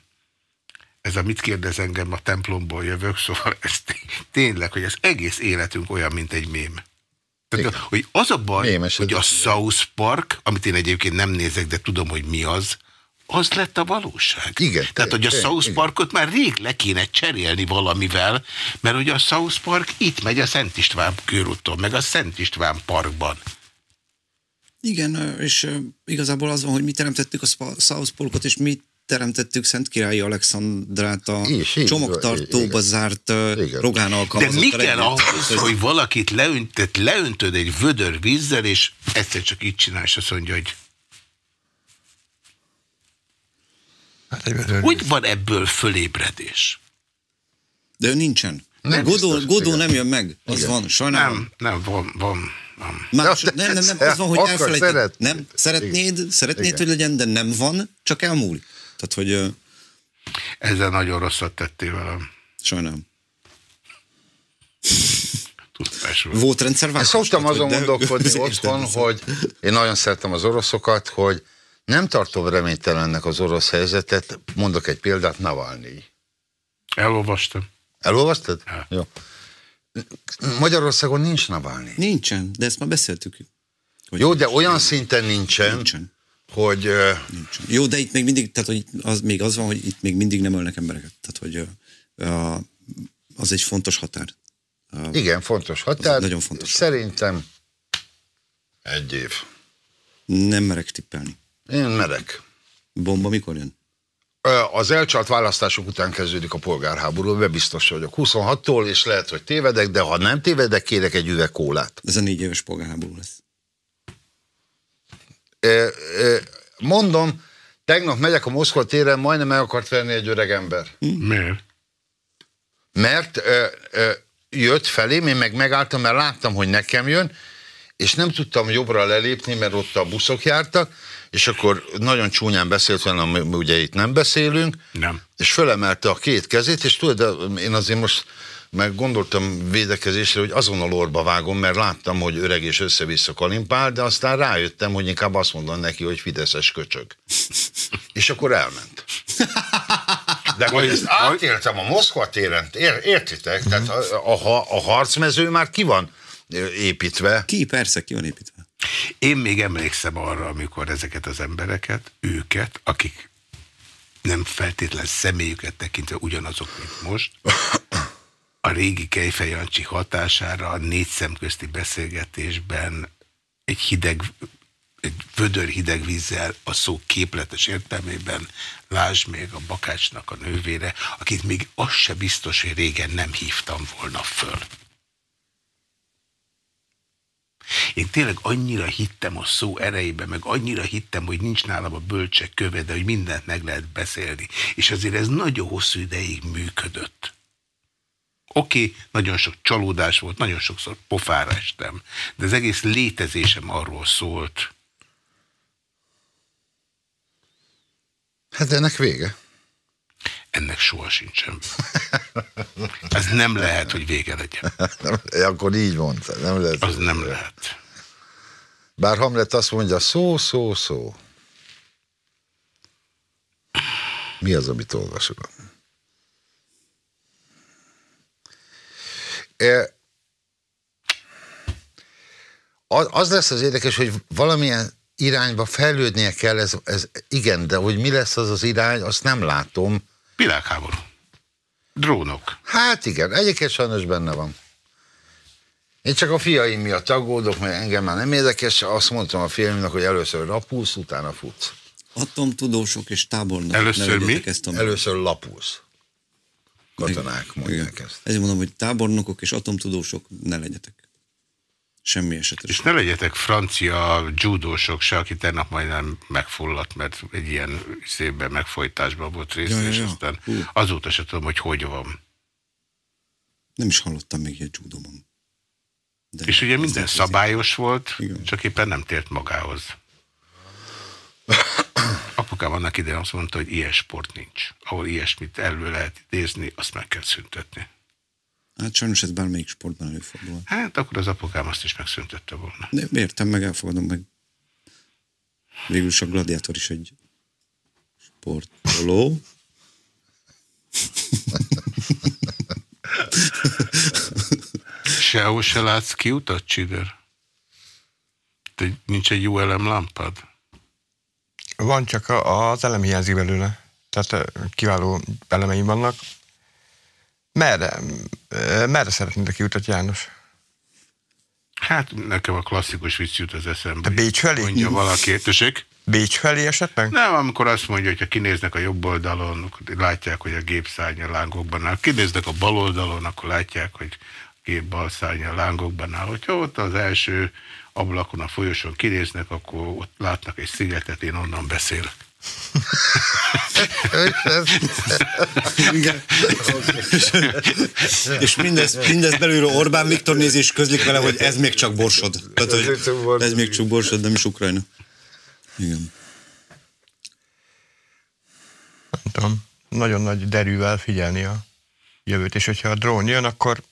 ez a mit kérdez engem, a templomból jövök, szóval ez té- tényleg, hogy az egész életünk olyan, mint egy mém. Tehát, Igen. hogy az a baj, Mémes hogy a. South Park, amit én egyébként nem nézek, de tudom, hogy mi az, az lett a valóság. Igen, Tehát, hogy a igen, South igen. Parkot már rég le kéne cserélni valamivel, mert ugye a South Park itt megy a Szent István körúton, meg a Szent István parkban. Igen, és igazából az van, hogy mi teremtettük a South Parkot, és mi teremtettük Szent Királyi Alexandrát a Is, csomagtartóba igen. zárt Igen. Rogán De alkalmazottal mi kell ahhoz, Tehát, hogy valakit leöntöd, leöntöd egy vödör vízzel, és egyszer csak így csinál, és azt mondja, hogy Hát hogy van ebből fölébredés? De ő nincsen. Nem Godó, biztos, Godó nem jön meg, az Igen. van, sajnálom. Nem, nem, van, van. Más, Ja, de nem, nem, nem, ez- az van, hogy elfelejted. szeret- Nem, szeretnéd, Igen. szeretnéd, Igen. hogy legyen, de nem van, csak elmúlik. Tehát, hogy Ezzel nagyon rosszat tettél velem. sajnálom. Volt rendszerváltás. Szoktam azon de- gondolkodni otthon, hogy én nagyon szeretem az oroszokat, hogy nem tartom reménytelennek az orosz helyzetet. Mondok egy példát, Navalnyi. Elolvastam. Elolvastad? Ja. Jó. Magyarországon nincs Navalnyi. Nincsen, de ezt már beszéltük. Hogy Jó, de olyan szinten nincsen, Nincsen. hogy Nincsen. Jó, de itt még mindig, tehát hogy az, még az van, hogy itt még mindig nem ölnek embereket. Tehát, hogy a, az egy fontos határ. A, igen, fontos határ. nagyon fontos. Szerintem egy év. nem merek tippelni. Én merek. Bomba mikor jön? Az elcsalt választások után kezdődik a polgárháború, be biztos vagyok. 26-tól, és lehet, hogy tévedek, de ha nem tévedek, kérek egy üveg kólát. Ez a négy éves polgárháború lesz. Mondom, tegnap megyek a Moszkva téren, majdnem el akart venni egy öreg ember. Miért? Mert ö, ö, jött felém, én meg megálltam, mert láttam, hogy nekem jön, és nem tudtam jobbra lelépni, mert ott a buszok jártak, és akkor nagyon csúnyán beszélt velem, ugye itt nem beszélünk, Nem. és fölemelte a két kezét, és tudod, de én azért most meg gondoltam védekezésre, hogy azonnal orba vágom, mert láttam, hogy öreg és össze-vissza kalimpál, de aztán rájöttem, hogy inkább azt mondom neki, hogy fideszes köcsög. És akkor elment. De hogy ezt átéltem a Moszkva téren, ér, értitek? Tehát a, a, a harcmező már ki van építve. Ki? Persze, ki van építve. Én még emlékszem arra, amikor ezeket az embereket, őket, akik nem feltétlen személyüket tekintve ugyanazok, mint most, a régi Kejfej Jancsi hatására a négy szemközti beszélgetésben egy hideg, egy vödör hideg vízzel a szó képletes értelmében, lásd még a Bakácsnak a nővére, akit még az se biztos, hogy régen nem hívtam volna föl. Én tényleg annyira hittem a szó erejébe, meg annyira hittem, hogy nincs nálam a bölcsek köve, de hogy mindent meg lehet beszélni. És azért ez nagyon hosszú ideig működött. Oké, okay, nagyon sok csalódás volt, nagyon sokszor pofára estem, de az egész létezésem arról szólt. Hát ennek vége. Ennek soha sincsen. Ez nem lehet, hogy vége legyen. Nem, akkor így mondta. Nem lehet. Az nem lehet. Bár Hamlet azt mondja, szó, szó, szó. Mi az, amit olvasok? E, az lesz az érdekes, hogy valamilyen irányba fejlődnie kell, ez, ez igen, de hogy mi lesz az az irány, azt nem látom. Világháború. Drónok. Hát igen, egyébként sajnos benne van. Én csak a fiaim miatt aggódok, mert engem már nem érdekes. Azt mondtam a fiaimnak, hogy először rapulsz, utána futsz. Atomtudósok és tábornokok. Először mi? Ezt a... Először lapulsz. Katonák mondják Igen. ezt. Ezért mondom, hogy tábornokok és atomtudósok ne legyetek. Semmi esetre. És ne legyetek francia judósok se, aki tegnap majdnem megfulladt, mert egy ilyen szépben megfojtásban volt részt, Ja, ja, és ja. aztán Hú. azóta se tudom, hogy hogy van. Nem is hallottam még egy judóban. De És ugye minden szabályos volt, Igen. csak éppen nem tért magához. Apukám annak idején azt mondta, hogy ilyen sport nincs. Ahol ilyesmit elő lehet idézni, azt meg kell szüntetni. Hát sajnos ez bármelyik sportban előfordul. Hát akkor az apukám azt is megszüntette volna. De értem, meg elfogadom meg. Végül is a gladiátor is egy sportoló. Sehol se látsz kiutat, Csider? Te nincs egy jó elemlámpád? Van, csak a- az elem hiányzik belőle. Tehát kiváló elemeim vannak. Merre, ö, merre szeretnétek kiutat, János? Hát nekem a klasszikus vicc jut az eszembe. Te Bécs felé? Mondja valaki, tessék? Bécs felé esetleg? Nem, amikor azt mondja, hogy ha kinéznek a jobb oldalon, akkor látják, hogy a gép szárnya lángokban áll. Kinéznek a bal oldalon, akkor látják, hogy a gép bal szárnya lángokban áll. Hogyha ott az első ablakon, a folyosón kinéznek, akkor ott látnak egy szigetet, én onnan beszélek. Igen. és mindez, mindez belülről Orbán Viktor nézi és közlik vele, hogy ez még csak borsod. Tehát, hogy ez még csak borsod, nem is Ukrajna. Igen. Nem tudom. Nagyon nagy derűvel figyelni a jövőt, és hogyha a drón jön, akkor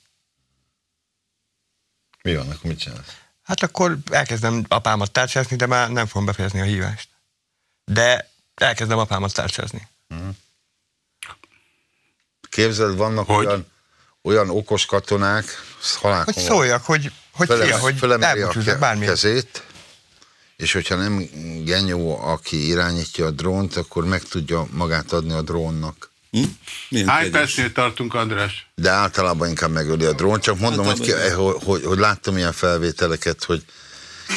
Mi van, akkor mit csinálsz? hát akkor elkezdem apámat tárcsázni, de már nem fogom befejezni a hívást. De elkezdem apámat tárcsázni. Képzeld, vannak Hogy? olyan, olyan okos katonák, halálkom Hogy szóljak, hogy, hogy Fölem- fia, hogy elbúcsúzzak bármilyen. kezét, és hogyha nem Genyó, aki irányítja a drónt, akkor meg tudja magát adni a drónnak. Hm? Hány percnél tartunk, András? De általában inkább megöli a drón, csak mondom, hogy, ki, hogy, hogy, hogy láttam ilyen felvételeket, hogy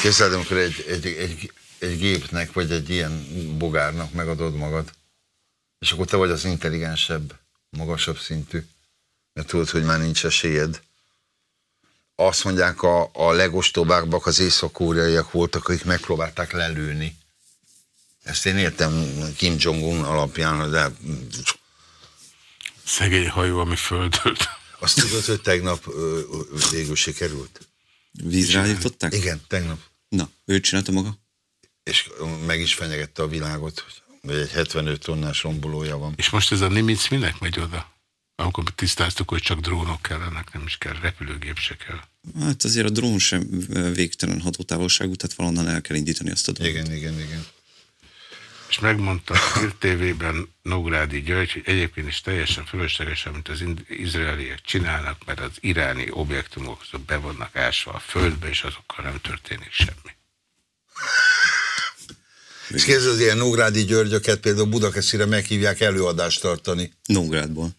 képzeld, amikor egy, egy, egy, egy gépnek, vagy egy ilyen bogárnak megadod magad, és akkor te vagy az intelligensebb, magasabb szintű, mert tudod, hogy már nincs esélyed. Azt mondják, a, a legostobábbak az észak-koreaiak voltak, akik megpróbálták lelőni. Ezt én értem Kim Jong-un alapján, de Szegény hajó, ami földölt. azt tudod, hogy tegnap végül sikerült? Vízre állították? Igen, tegnap. Na, ő csinálta maga? És meg is fenyegette a világot, hogy egy 75 tonnás rombolója van. És most ez a Nimitz minek megy oda? Amikor tisztáztuk, hogy csak drónok kellenek, nem is kell, repülőgép se kell. Hát azért a drón sem végtelen hatótávolságú, tehát valonnan el kell indítani azt a dolgot. Igen, igen, igen. És megmondta a Hír TV-ben Nógrádi György, hogy egyébként is teljesen fölösleges, amit az izraeliek csinálnak, mert az iráni objektumok azok be vannak ásva a földbe, és azokkal nem történik semmi. És képzeld, ilyen Nógrádi Györgyöket például Budakeszire meghívják előadást tartani. Nógrádból.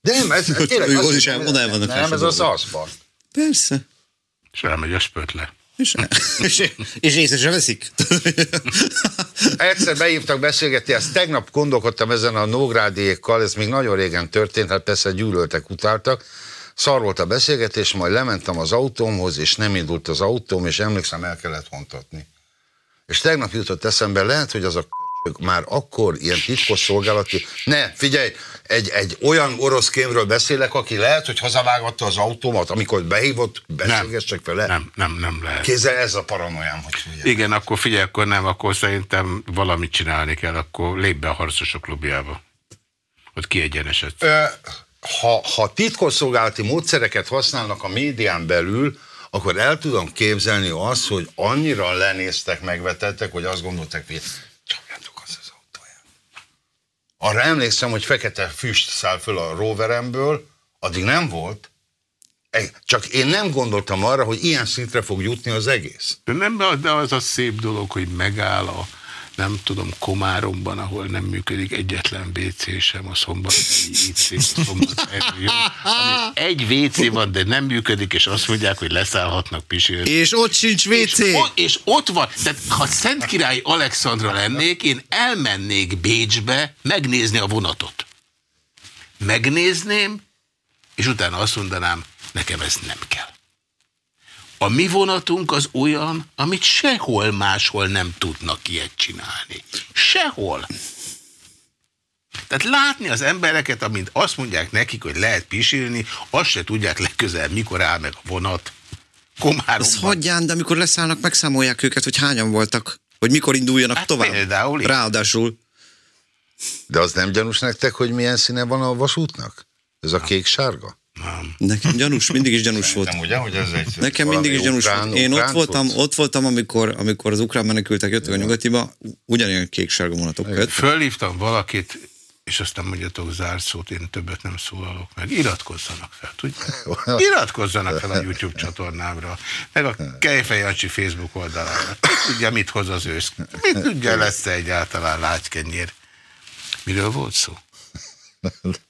De nem, ez, tényleg Ő azt is el- oda el vannak Nem, ez ásva a dolgok. szaszpart. Persze. És elmegy a spötle. És, és, és észre veszik. Egyszer beívtak beszélgetni, ezt tegnap gondolkodtam ezen a Nógrádiékkal, ez még nagyon régen történt, hát persze gyűlöltek, utáltak. Szar volt a beszélgetés, majd lementem az autómhoz, és nem indult az autóm, és emlékszem, el kellett hontatni. És tegnap jutott eszembe, lehet, hogy az a már akkor ilyen titkos szolgálati... Ne, figyelj, egy, egy olyan orosz kémről beszélek, aki lehet, hogy hazavágatta az autómat, amikor behívott, beszélgessek vele. Nem, nem, nem lehet. Kézzel ez a paranoiám, hogy figyelj. Igen, akkor figyelj, akkor nem, akkor szerintem valamit csinálni kell, akkor lép be a harcosok klubjába. Ott kiegyenesedsz. Ha, ha titkosszolgálati módszereket használnak a médián belül, akkor el tudom képzelni azt, hogy annyira lenéztek, megvetettek, hogy azt gondolták, hogy csapjátok az az autóját. Arra emlékszem, hogy fekete füst száll föl a roveremből, addig nem volt. Csak én nem gondoltam arra, hogy ilyen szintre fog jutni az egész. De, nem, de az a szép dolog, hogy megáll a nem tudom, Komáromban, ahol nem működik egyetlen WC sem, a szombathelyi IC, a szombathelyi egy WC van, de nem működik, és azt mondják, hogy leszállhatnak pisilni. És ott sincs WC. És, ott, és ott van, tehát ha Szentkirályi Alexandra lennék, én elmennék Bécsbe megnézni a vonatot. Megnézném, és utána azt mondanám, nekem ez nem kell. A mi vonatunk az olyan, amit sehol máshol nem tudnak ilyet csinálni. Sehol. Tehát látni az embereket, amint azt mondják nekik, hogy lehet pisilni, azt se tudják legközelebb, mikor áll meg a vonat. Komáromban. hagyján, de amikor leszállnak, megszámolják őket, hogy hányan voltak, hogy mikor induljanak Hát tovább. például. Ráadásul. De az nem gyanús nektek, hogy milyen színe van a vasútnak? Ez a kék-sárga? Nem. Nekem gyanús, mindig is gyanús volt. Nem ugye, hogy ez egy... Nekem mindig is gyanús ukrán, volt. Én ott voltam, ott voltam, amikor, amikor az ukrán menekültek jöttek a nyugatiba, ugyanilyen kék-sárga vonatok jött. Fölhívtam valakit és aztán mondjatok zárszót, én többet nem szólalok meg. Iratkozzanak fel, tudják? Iratkozzanak fel a YouTube csatornámra, meg a Kejfej Jacsi Facebook oldalára. Tudja, mit hoz az ősz? Mit tudja, lesz -e egyáltalán lágykenyér? Miről volt szó?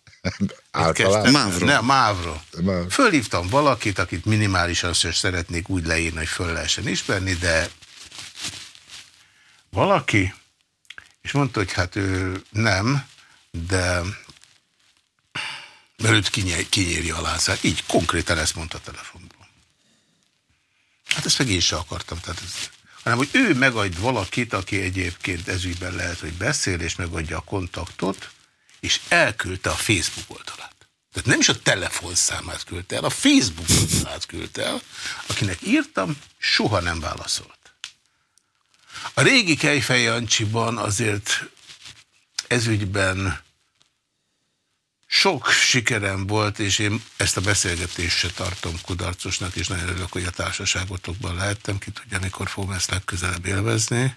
Általán. Mávról. Nem, Mávról. Máv. Fölhívtam valakit, akit minimálisan szeretnék úgy leírni, hogy föl lehessen ismerni, de valaki, és mondta, hogy hát ő nem, de mert őt kinyírja a Lázár. Így konkrétan ezt mondta a telefonból. Hát ezt meg én sem akartam. Tehát ez, hanem, hogy ő megadj valakit, aki egyébként ezügyben lehet, hogy beszél, és megadja a kontaktot, és elküldte a Facebook oldalát. Tehát nem is a telefonszámát küldte el, a Facebook oldalát küldte el, akinek írtam, soha nem válaszolt. A régi Kejfej Jancsiban azért ezügyben sok sikerem volt, és én ezt a beszélgetést se tartom kudarcosnak, és nagyon örülök, hogy a társaságotokban lehettem, ki tudja, mikor fogom ezt legközelebb élvezni.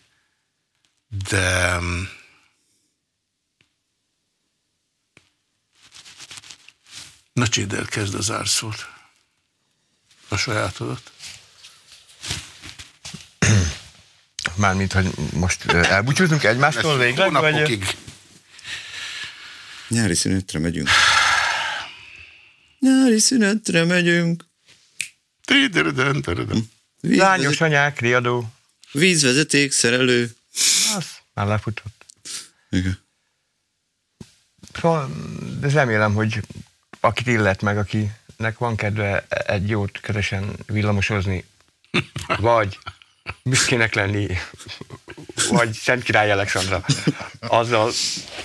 De Na Csidel, kezd az árszót. A sajátodat. Mármint, hogy most elbúcsúzunk egymástól végleg, vagy... Hónapokig. Nyári szünetre megyünk. Nyári szünetre megyünk. Tidörödön, törödön. Lányos anyák, riadó. Vízvezeték, szerelő. Az már lefutott. Igen. Szóval, de remélem, hogy akit illet meg, akinek van kedve egy jót közösen villamosozni, vagy büszkének lenni, vagy Szent Király Alexandra, azzal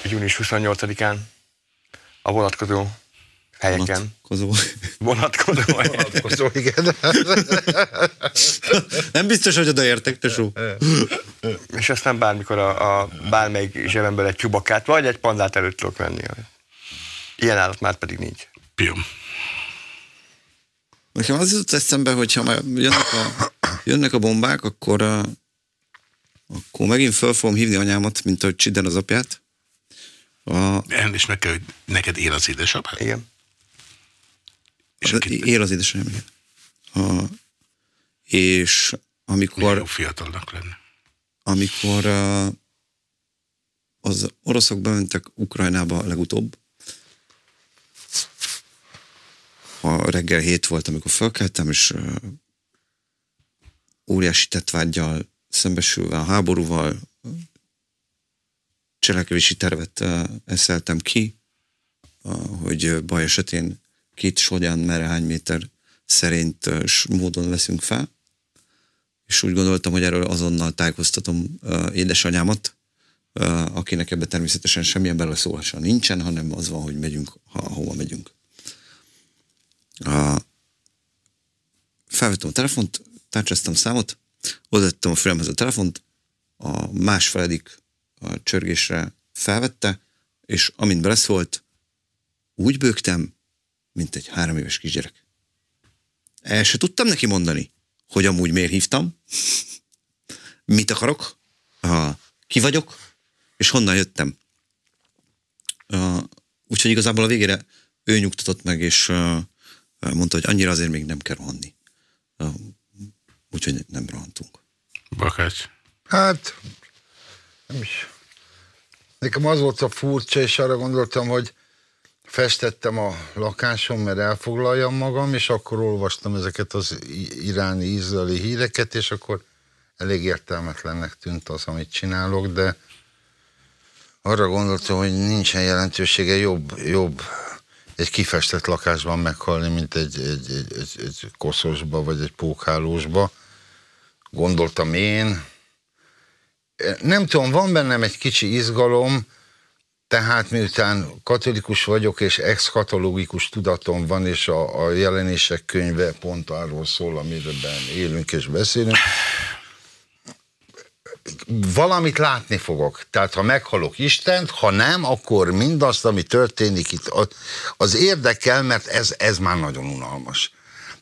június 28-án a vonatkozó helyeken. Kozó. Vonatkozó helyen. Vonatkozó, igen. Nem biztos, hogy odaértek, tesó. És aztán bármikor a, a bármelyik zsebemből egy csubakát, vagy egy pandát előtt tudok venni. Ilyen állat már pedig nincs. Pium. Nekem az jutott eszembe, hogy ha már jönnek a, jönnek a bombák, akkor, akkor megint föl fogom hívni anyámat, mint ahogy Csiden az apját. A, Ennél is meg kell, hogy neked él az édesapád. Igen. És az, akit él az édesanyám, igen. A, és amikor, jó fiatalnak lenne. amikor uh, az oroszok bementek Ukrajnába legutóbb, a reggel hét volt, amikor felkeltem, és óriási tetvágyjal szembesülve a háborúval cselekvési tervet eszeltem ki, hogy baj esetén két hogyan, merre, hány méter szerint módon veszünk fel, és úgy gondoltam, hogy erről azonnal tájékoztatom édesanyámat, akinek ebben természetesen semmilyen beleszólása nincsen, hanem az van, hogy megyünk, ha, hova megyünk. Uh, felvettem a telefont, tárcsáztam számot, odaadtam a fülemhez a telefont, a másfeledik a csörgésre felvette, és amint beleszólt, úgy bőgtem, mint egy három éves kisgyerek. El se tudtam neki mondani, hogy amúgy miért hívtam, mit akarok, ki vagyok, és honnan jöttem. Uh, úgyhogy igazából a végére ő nyugtatott meg, és mondta, hogy annyira azért még nem kell rohanni. Úgyhogy nem rohantunk. Bakács. Hát, nem is. Nekem az volt a furcsa, és arra gondoltam, hogy festettem a lakásom, mert elfoglaljam magam, és akkor olvastam ezeket az iráni, izraeli híreket, és akkor elég értelmetlennek tűnt az, amit csinálok, de arra gondoltam, hogy nincsen jelentősége, jobb, jobb egy kifestett lakásban meghalni, mint egy, egy, egy, egy, egy koszosba, vagy egy pókhálósba. Gondoltam én, nem tudom, van bennem egy kicsi izgalom, tehát miután katolikus vagyok, és ex-katológikus tudatom van, és a, a jelenések könyve pont arról szól, amiben élünk és beszélünk, valamit látni fogok. Tehát ha meghalok Istent, ha nem, akkor mindazt, ami történik itt, az érdekel, mert ez, ez már nagyon unalmas.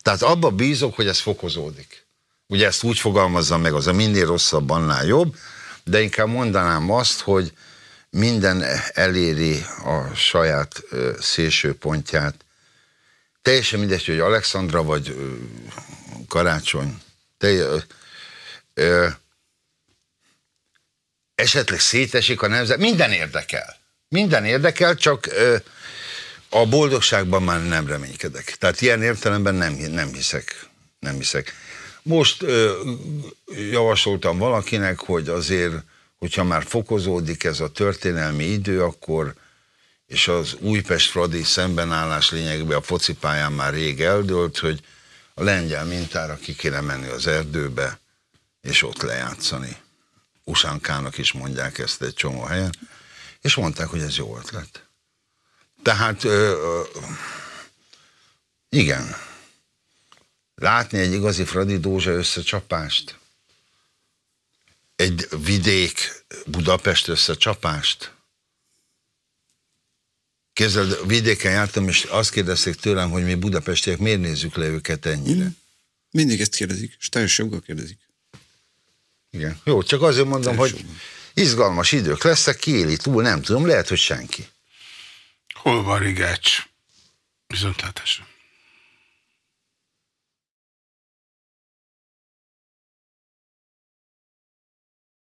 Tehát abba bízok, hogy ez fokozódik. Ugye ezt úgy fogalmazzam meg, az a minél rosszabb, annál jobb, de inkább mondanám azt, hogy minden eléri a saját szélső pontját. Teljesen mindegy, hogy Alexandra vagy Karácsony. Te, esetleg szétesik a nemzet, minden érdekel. Minden érdekel, csak ö, a boldogságban már nem reménykedek. Tehát ilyen értelemben nem, nem hiszek. Nem hiszek. Most ö, javasoltam valakinek, hogy azért, hogyha már fokozódik ez a történelmi idő, akkor és az Újpest-Fradi szembenállás lényegben a focipályán már rég eldőlt, hogy a lengyel mintára ki kéne menni az erdőbe, és ott lejátszani. Usánkának is mondják ezt egy csomó helyen, és mondták, hogy ez jó ötlet. Tehát, ö, ö, igen, látni egy igazi Fradi Dózsa összecsapást, egy vidék Budapest összecsapást. Képzeld, vidéken jártam, és azt kérdezték tőlem, hogy mi budapestiek miért nézzük le őket ennyire. Mindig ezt kérdezik, és teljesen joggal kérdezik. Igen. Jó, csak azért mondom, hogy izgalmas idők lesznek, ki éli túl, nem tudom, lehet, hogy senki. Hol van Rigács? Viszontlátásra.